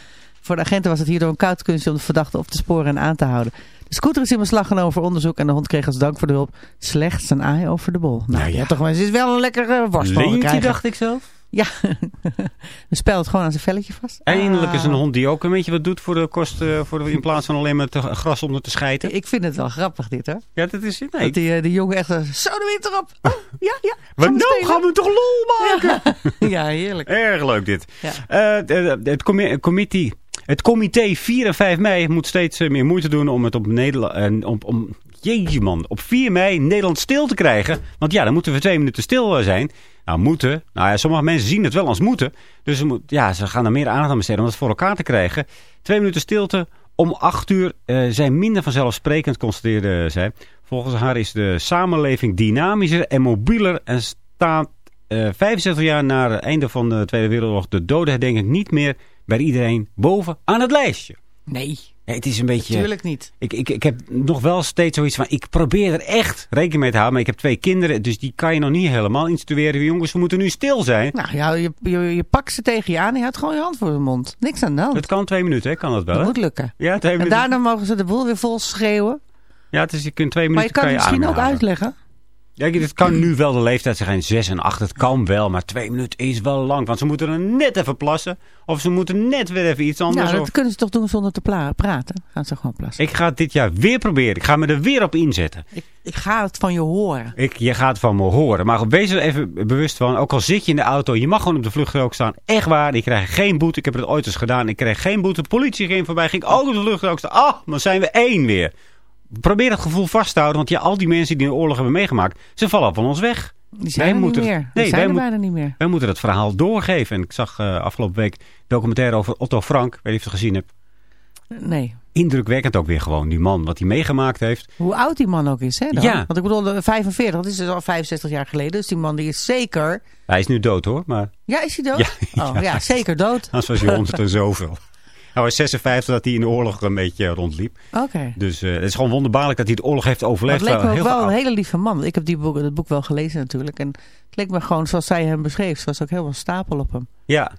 Voor de agenten was het hierdoor een koud kunstje om de verdachte op te sporen en aan te houden. De scooter is in beslag genomen voor onderzoek en de hond kreeg als dank voor de hulp slechts een aai over de bol. Nou, ja, toch maar, het is wel een lekkere worst mogen Leentje, krijgen. dacht ik zelf. Ja, we spelen het gewoon aan zijn velletje vast. Eindelijk is een Ah. hond die ook een beetje wat doet voor de kosten. Voor de, in plaats van alleen maar te, gras onder te schijten. Ik vind het wel grappig dit hoor. Ja, dat is het. Nee. Dat die, eh, die jongen echt zo, de wind erop. Oh, ja, ja. We nou spelen? gaan we toch lol maken? Ja, heerlijk. Erg leuk dit. Ja. Eh, het, commi- committee, het comité 4 en 5 mei moet steeds eh, meer moeite doen om het op Nederland... om, om, jeetje man, op 4 mei Nederland stil te krijgen. Want ja, dan moeten we twee minuten stil eh, zijn. Nou, moeten. Nou ja, sommige mensen zien het wel als moeten. Dus ja, ze gaan er meer aandacht aan besteden om het voor elkaar te krijgen. Twee minuten stilte om acht uur eh, zijn minder vanzelfsprekend, constateerde zij. Volgens haar is de samenleving dynamischer en mobieler en staat eh 75 jaar na het einde van de Tweede Wereldoorlog de dodenherdenking niet meer bij iedereen boven aan het lijstje. Nee, het is een beetje... tuurlijk niet. Ik, ik, ik heb nog wel steeds zoiets van, ik probeer er echt rekening mee te houden. Maar ik heb twee kinderen, dus die kan je nog niet helemaal instrueren. Jongens, we moeten nu stil zijn. Nou ja, je, je, je pakt ze tegen je aan en je houdt gewoon je hand voor je mond. Niks aan de hand. Het kan twee minuten, hè? Kan dat wel, Dat hè? moet lukken. Ja, twee En minuten. daarna mogen ze de boel weer vol schreeuwen. Ja, is, je kunt twee Maar je minuten kan het misschien ook uitleggen. Ja, het kan nu wel de leeftijd zijn, 6 en 8. Het kan wel, maar twee minuten is wel lang. Want ze moeten er net even plassen. Of ze moeten net weer even iets anders. Ja, of- dat kunnen ze toch doen zonder te praten. Gaan ze gewoon plassen. Ik ga het dit jaar weer proberen. Ik ga me er weer op inzetten. Ik, ik ga het van je horen. Ik, je gaat van me horen. Maar wees er even bewust van. Ook al zit je in de auto. Je mag gewoon op de vluchtstrook staan. Echt waar. Ik krijg geen boete. Ik heb het ooit eens gedaan. Ik kreeg geen boete. De politie ging voorbij. Ging ook op de vluchtstrook staan. Ah, dan zijn we één weer. Probeer dat gevoel vast te houden. Want ja, al die mensen die de oorlog hebben meegemaakt. Ze vallen van ons weg. Die zijn Wij er moeten- niet meer. nee, Die zijn wij er bijna niet meer. Wij moeten het verhaal doorgeven. En ik zag eh, afgelopen week documentaire over Otto Frank. Ik weet niet of je het gezien hebt. Nee. Indrukwekkend ook weer gewoon. Die man, wat hij meegemaakt heeft. Hoe oud die man ook is, hè? Dan? Ja. Want ik bedoel, de 45, dat is dus al 65 jaar geleden. Dus die man die is zeker... Hij is nu dood hoor. Maar Ja, is hij dood? Ja, oh, ja. ja, zeker dood. anders was hij honderd en zoveel. Hij was 56 dat hij in de oorlog een beetje rondliep. Oké. Dus eh, het is gewoon wonderbaarlijk dat hij de oorlog heeft overleefd. het leek me ook Heel wel een hele lieve man. Ik heb die boek, het boek wel gelezen natuurlijk. En het leek me gewoon zoals zij hem beschreef. Was ook heel veel stapel op hem. Ja.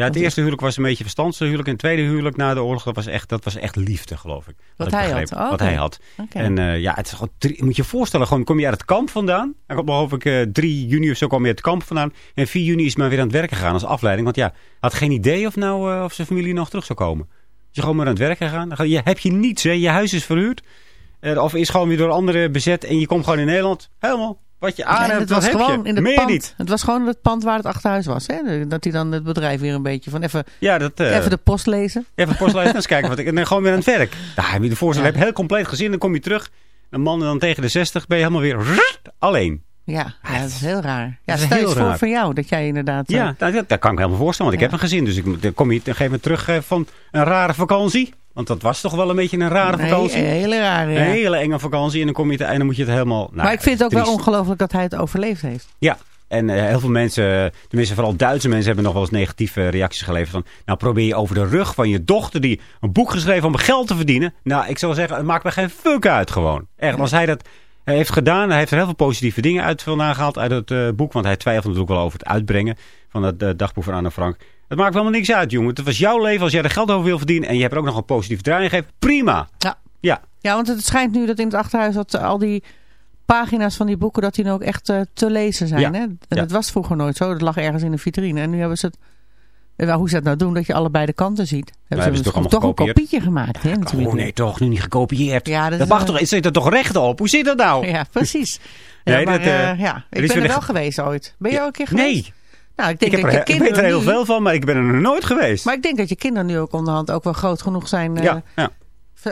Ja, het eerste huwelijk was een beetje verstandshuwelijk. En het tweede huwelijk na de oorlog, dat was echt, dat was echt liefde, geloof ik. Wat ik hij had. Oh, Wat hij had. En eh, ja, het is gewoon drie- moet je je voorstellen, gewoon kom je uit het kamp vandaan. Komt geloof ik eh 3 juni of zo kwam je uit het kamp vandaan. En 4 juni is maar weer aan het werk gegaan als afleiding. Want ja, had geen idee of nou eh, of zijn familie nog terug zou komen. Is je gewoon maar aan het werk gegaan. Dan je, heb je niets, hè? je huis is verhuurd. Of is gewoon weer door anderen bezet en je komt gewoon in Nederland. Helemaal. Wat je aan Ja, hebt, het dat was heb gewoon je. in het Meer pand. niet. Het was gewoon het pand waar het achterhuis was. Hè? Dat hij dan het bedrijf weer een beetje van even, Ja, dat, eh, even de post lezen. Even postlijst eens kijken. Wat ik, en dan gewoon weer aan het werk. Nou, heb je de voorstel. Heb je heel compleet gezin. Dan kom je terug. Een man dan tegen de 60 ben je helemaal weer alleen. Ja, ja, dat is heel raar. Ja, Dat is stel voor voor jou dat jij inderdaad... Ja, eh, dat, dat, kan ik helemaal voorstellen. Want ik Ja. heb een gezin. Dus ik, dan kom je op een gegeven moment terug eh, van een rare vakantie. Want dat was toch wel een beetje een rare nee, vakantie. een hele rare. ja. Een hele enge vakantie. En dan kom je te en dan moet je het helemaal... Nou, maar ik vind het ook wel ongelooflijk dat hij het overleefd heeft. Ja, en eh, heel veel mensen, tenminste vooral Duitse mensen, hebben nog wel eens negatieve reacties geleverd. Van, nou probeer je over de rug van je dochter die een boek geschreven om geld te verdienen. Nou, ik zou zeggen, het maakt me geen fuck uit gewoon. Echt, als hij dat heeft gedaan, hij heeft er heel veel positieve dingen uit vandaan gehaald uit het eh, boek. Want hij twijfelt natuurlijk wel over het uitbrengen van het eh, dagboek van Anne Frank. Het maakt helemaal niks uit, jongen. Het was jouw leven als jij er geld over wil verdienen en je hebt er ook nog een positieve draai in gegeven. Prima. Ja. Ja, Ja, want het schijnt nu dat in het achterhuis dat eh, al die pagina's van die boeken, dat die nu ook echt eh, te lezen zijn. Ja. Hè? En Ja. dat was vroeger nooit zo. Dat lag ergens in een vitrine. En nu hebben ze het... nou, hoe ze dat nou doen, dat je allebei de kanten ziet. Hebben hebben ze ze toch een kopietje gemaakt. Hè, natuurlijk. oh nee, toch nu niet gekopieerd. Ja, dat dat mag een- toch, zit er toch recht op? Hoe zit dat nou? Ja, precies. Ja, Nee, maar, dat, ja, ik ben er wel geweest ooit. Ben je ook een keer geweest? Nee. Nou, ik denk Ik, heb dat er, je ik weet er heel nu- veel van, maar ik ben er nog nooit geweest. Maar ik denk dat je kinderen nu ook onderhand ook wel groot genoeg zijn. eh, ja,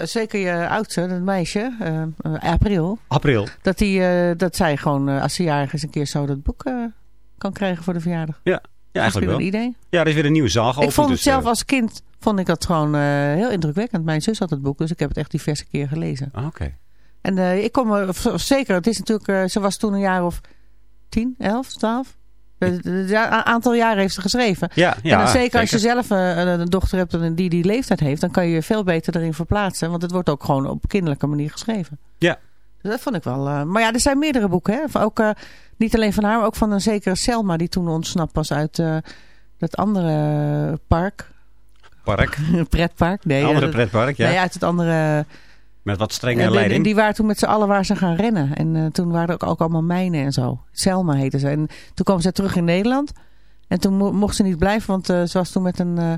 Zeker je oudste, dat meisje, eh, eh, april. april. Dat, die, dat zij gewoon, als ze jarig is, een keer zo dat boek kan krijgen voor de verjaardag. Ja, ja eigenlijk wel. een idee. Ja, er is weer een nieuwe zaal geopend. ik vond het dus, zelf als kind, vond ik dat gewoon heel indrukwekkend. Mijn zus had het boek, dus ik heb het echt diverse keer gelezen. ah, Oké. En ik kom er zeker, het is natuurlijk, ze was toen een jaar of 10, 11, 12. Een aantal jaren heeft ze geschreven. Ja, ja, en dan zeker, als je zelf eh, een, een dochter hebt en die die leeftijd heeft, dan kan je je veel beter erin verplaatsen. Want het wordt ook gewoon op kinderlijke manier geschreven. Ja. Dus dat vond ik wel. eh, maar ja, er zijn meerdere boeken. Hè? Ook, eh, niet alleen van haar, maar ook van een zekere Selma die toen ontsnapt was uit eh, dat andere park. Park. pretpark. Nee, Andere dat- pretpark, ja. Nee, uit het andere... Met wat strenge leiding. die waren toen met z'n allen waar ze gaan rennen. En eh, toen waren er ook, ook allemaal mijnen en zo. Selma heette ze. En toen kwam ze terug in Nederland. En toen mo- mocht ze niet blijven, want eh, ze was toen met een eh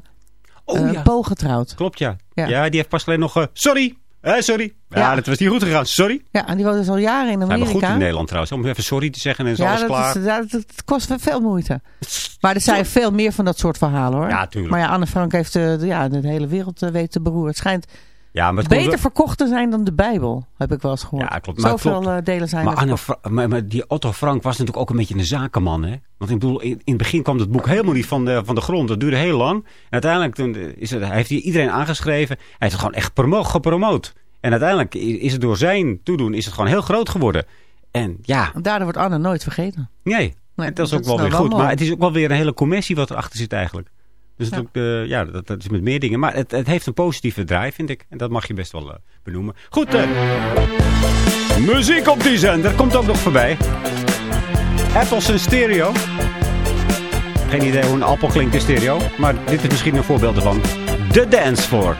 Oh, ja. Pool getrouwd. Klopt, ja. Ja. ja. die heeft pas alleen nog... sorry. Eh, sorry. Ja, Ja. dat was niet goed gegaan. Sorry. Ja, en die woonde dus al jaren in we goed Amerika. in Nederland trouwens. Om even sorry te zeggen en is ja, alles dat, klaar. is, dat, dat kost wel veel moeite. Maar er zijn veel meer van dat soort verhalen hoor. Ja, tuurlijk. Maar ja, Anne Frank heeft de, ja, de hele wereld weten te beroeren. Het schijnt ja, maar het komt beter wel- verkocht te zijn dan de Bijbel, heb ik wel eens gehoord. Ja, klopt. Maar Zoveel klopt. eh, delen zijn Maar, er Anne. Fra- maar, maar die Otto Frank was natuurlijk ook een beetje een zakenman. Hè? Want ik bedoel, in, in het begin kwam het boek helemaal niet van de, van de grond. Dat duurde heel lang. En uiteindelijk toen is het, hij heeft hij iedereen aangeschreven. Hij heeft het gewoon echt promo, gepromoot. En uiteindelijk is het door zijn toedoen is het gewoon heel groot geworden. En ja, Daardoor wordt Anne nooit vergeten. nee. Nee, dat is ook dat wel is weer nou wel goed. mooi. Maar het is ook wel weer een hele commissie wat erachter zit eigenlijk. Dus Ja. ook, eh, ja, dat, dat is met meer dingen. Maar het, het heeft een positieve draai, vind ik. En dat mag je best wel eh, benoemen. Goed, eh, muziek op die zender komt ook nog voorbij. Apples en stereo. Geen idee hoe een appel klinkt in stereo. Maar dit is misschien een voorbeeld ervan. The Dance Floor.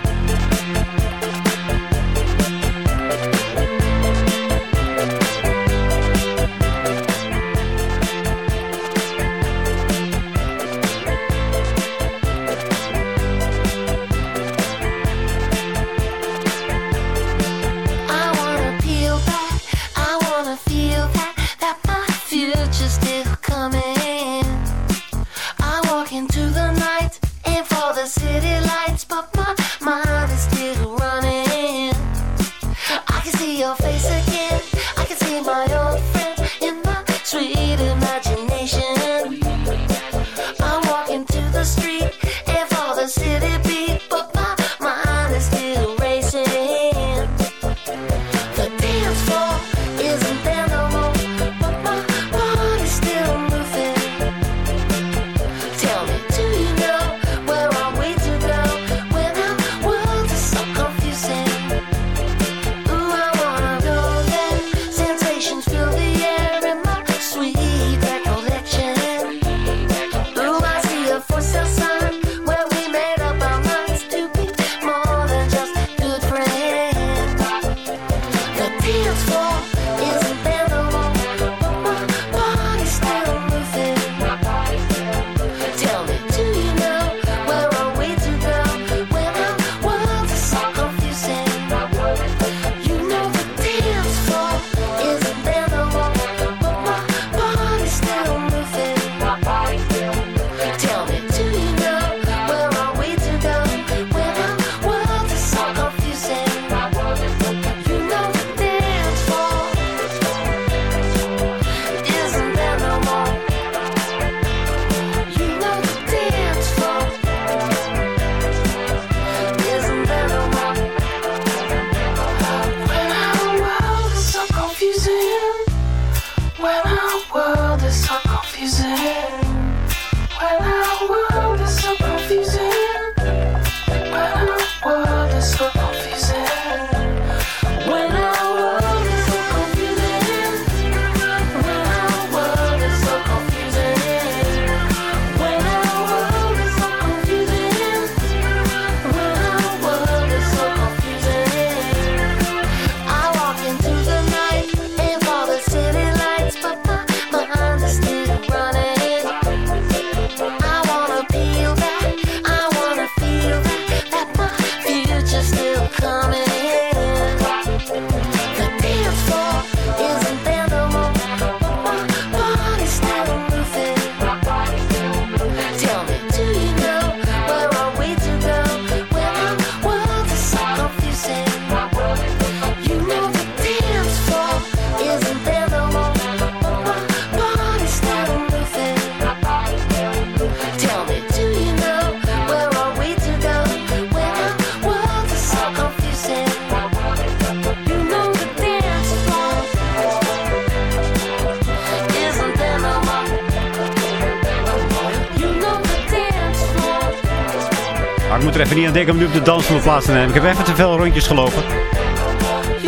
Aan denken om nu op de dansvloer plaats te nemen. Ik heb even te veel rondjes gelopen.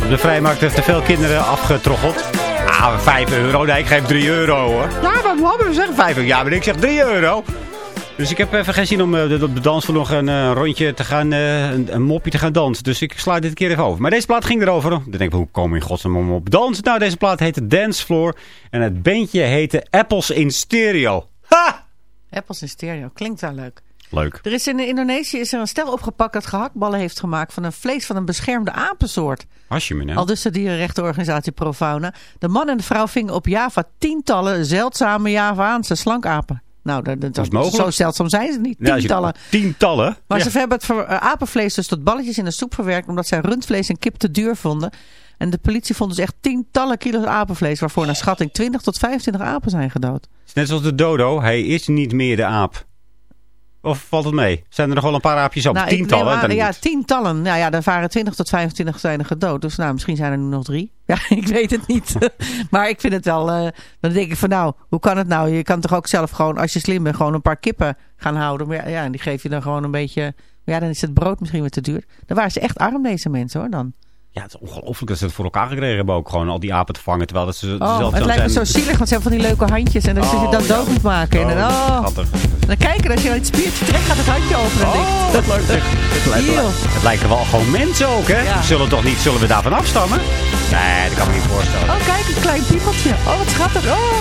Op de vrijmarkt heeft te veel kinderen afgetroggeld. Ah, 5 euro. Nee, ik geef 3 euro hoor. Ja, wat hadden we zeggen? 5 euro. Ja, maar ik zeg 3 euro. Dus ik heb even geen zin om eh, op de dansvloer nog een eh, rondje te gaan, eh, een, een mopje te gaan dansen. Dus ik sla dit keer even over. Maar deze plaat ging erover. Dan denk ik, hoe komen we in godsnaam om op dansen? Nou, deze plaat heette Dance Floor. En het bandje heette Apples in Stereo. Ha! Apples in stereo. Klinkt wel leuk. Leuk. Er is in Indonesië is er een stel opgepakt dat gehaktballen heeft gemaakt van een vlees van een beschermde apensoort. Als je me nou. Al dus de dierenrechtenorganisatie ProFauna. De man en de vrouw vingen op Java tientallen zeldzame Javaanse slankapen. Nou, dat, dat, is mogelijk. zo zeldzaam zijn ze niet. Ja, als je- Tientallen. tientallen? Maar Ja. ze hebben het eh, apenvlees dus tot balletjes in de soep verwerkt... omdat zij rundvlees en kip te duur vonden. En de politie vond dus echt tientallen kilo's apenvlees... waarvoor naar schatting 20 tot 25 apen zijn gedood. Net zoals de dodo. Hij is niet meer de aap. Of valt het mee? Zijn er nog wel een paar aapjes op? Nou, Tientallen? aan- ja, tientallen. Nou ja, er waren 20 tot 25 zijn er gedood. Dus nou, misschien zijn er nu nog drie. Ja, ik weet het niet. maar ik vind het wel... eh, dan denk ik van nou, hoe kan het nou? Je kan toch ook zelf gewoon, als je slim bent, gewoon een paar kippen gaan houden. Maar ja, ja, en die geef je dan gewoon een beetje... Maar ja, dan is het brood misschien weer te duur. Dan waren ze echt arm, deze mensen hoor dan. Ja, het is ongelooflijk dat ze het voor elkaar gekregen hebben ook. Gewoon al die apen te vangen. Terwijl dat ze Oh, zelf het lijkt me zo zielig, want ze hebben van die leuke handjes. En dan zit je dat dood moet maken. En dan, oh, dan kijken als je het spiertje trekt, gaat het handje open. En Oh, wat leuk zeg. Het lijkt, Eeuw. het lijken wel gewoon mensen ook, hè? Ja. Zullen toch niet, zullen we daarvan afstammen? Nee, dat kan ik me niet voorstellen. Oh, kijk, een klein piepeltje. Oh, wat schattig. Oh,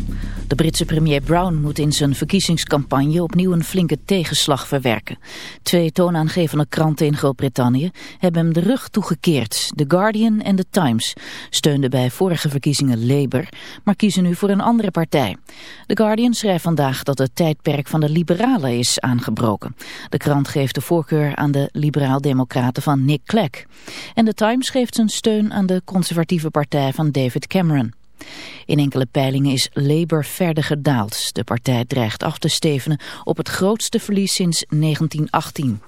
De Britse premier Brown moet in zijn verkiezingscampagne opnieuw een flinke tegenslag verwerken. Twee toonaangevende kranten in Groot-Brittannië hebben hem de rug toegekeerd. The Guardian en The Times steunden bij vorige verkiezingen Labour, maar kiezen nu voor een andere partij. The Guardian schrijft vandaag dat het tijdperk van de liberalen is aangebroken. De krant geeft de voorkeur aan de liberaal-democraten van Nick Clegg. En The Times geeft zijn steun aan de conservatieve partij van David Cameron. In enkele peilingen is Labour verder gedaald. De partij dreigt af te stevenen op het grootste verlies sinds 1918.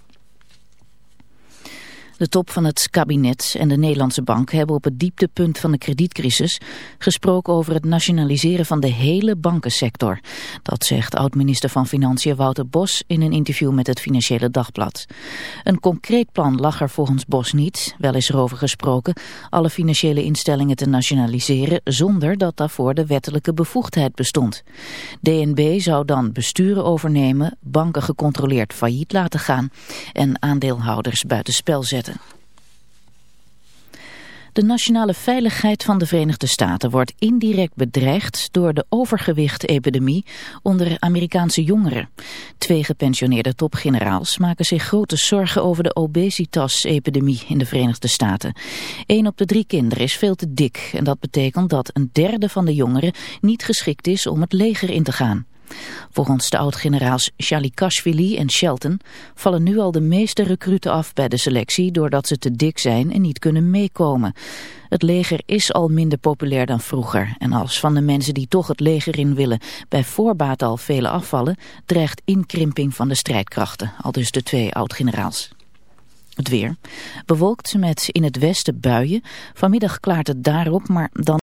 De top van het kabinet en de Nederlandse bank hebben op het dieptepunt van de kredietcrisis gesproken over het nationaliseren van de hele bankensector. Dat zegt oud-minister van Financiën Wouter Bos in een interview met het Financiële Dagblad. Een concreet plan lag er volgens Bos niet, wel is erover gesproken, alle financiële instellingen te nationaliseren zonder dat daarvoor de wettelijke bevoegdheid bestond. DNB zou dan besturen overnemen, banken gecontroleerd failliet laten gaan en aandeelhouders buitenspel zetten. De nationale veiligheid van de Verenigde Staten wordt indirect bedreigd door de overgewicht-epidemie onder Amerikaanse jongeren. Twee gepensioneerde topgeneraals maken zich grote zorgen over de obesitas-epidemie in de Verenigde Staten. Eén op de drie kinderen is veel te dik en dat betekent dat een derde van de jongeren niet geschikt is om het leger in te gaan. Volgens de oud-generaals Shalikashvili en Shelton vallen nu al de meeste recruten af bij de selectie doordat ze te dik zijn en niet kunnen meekomen. Het leger is al minder populair dan vroeger en als van de mensen die toch het leger in willen bij voorbaat al vele afvallen, dreigt inkrimping van de strijdkrachten, al dus de twee oud-generaals. Het weer. Bewolkt met in het westen buien. Vanmiddag klaart het daarop, maar dan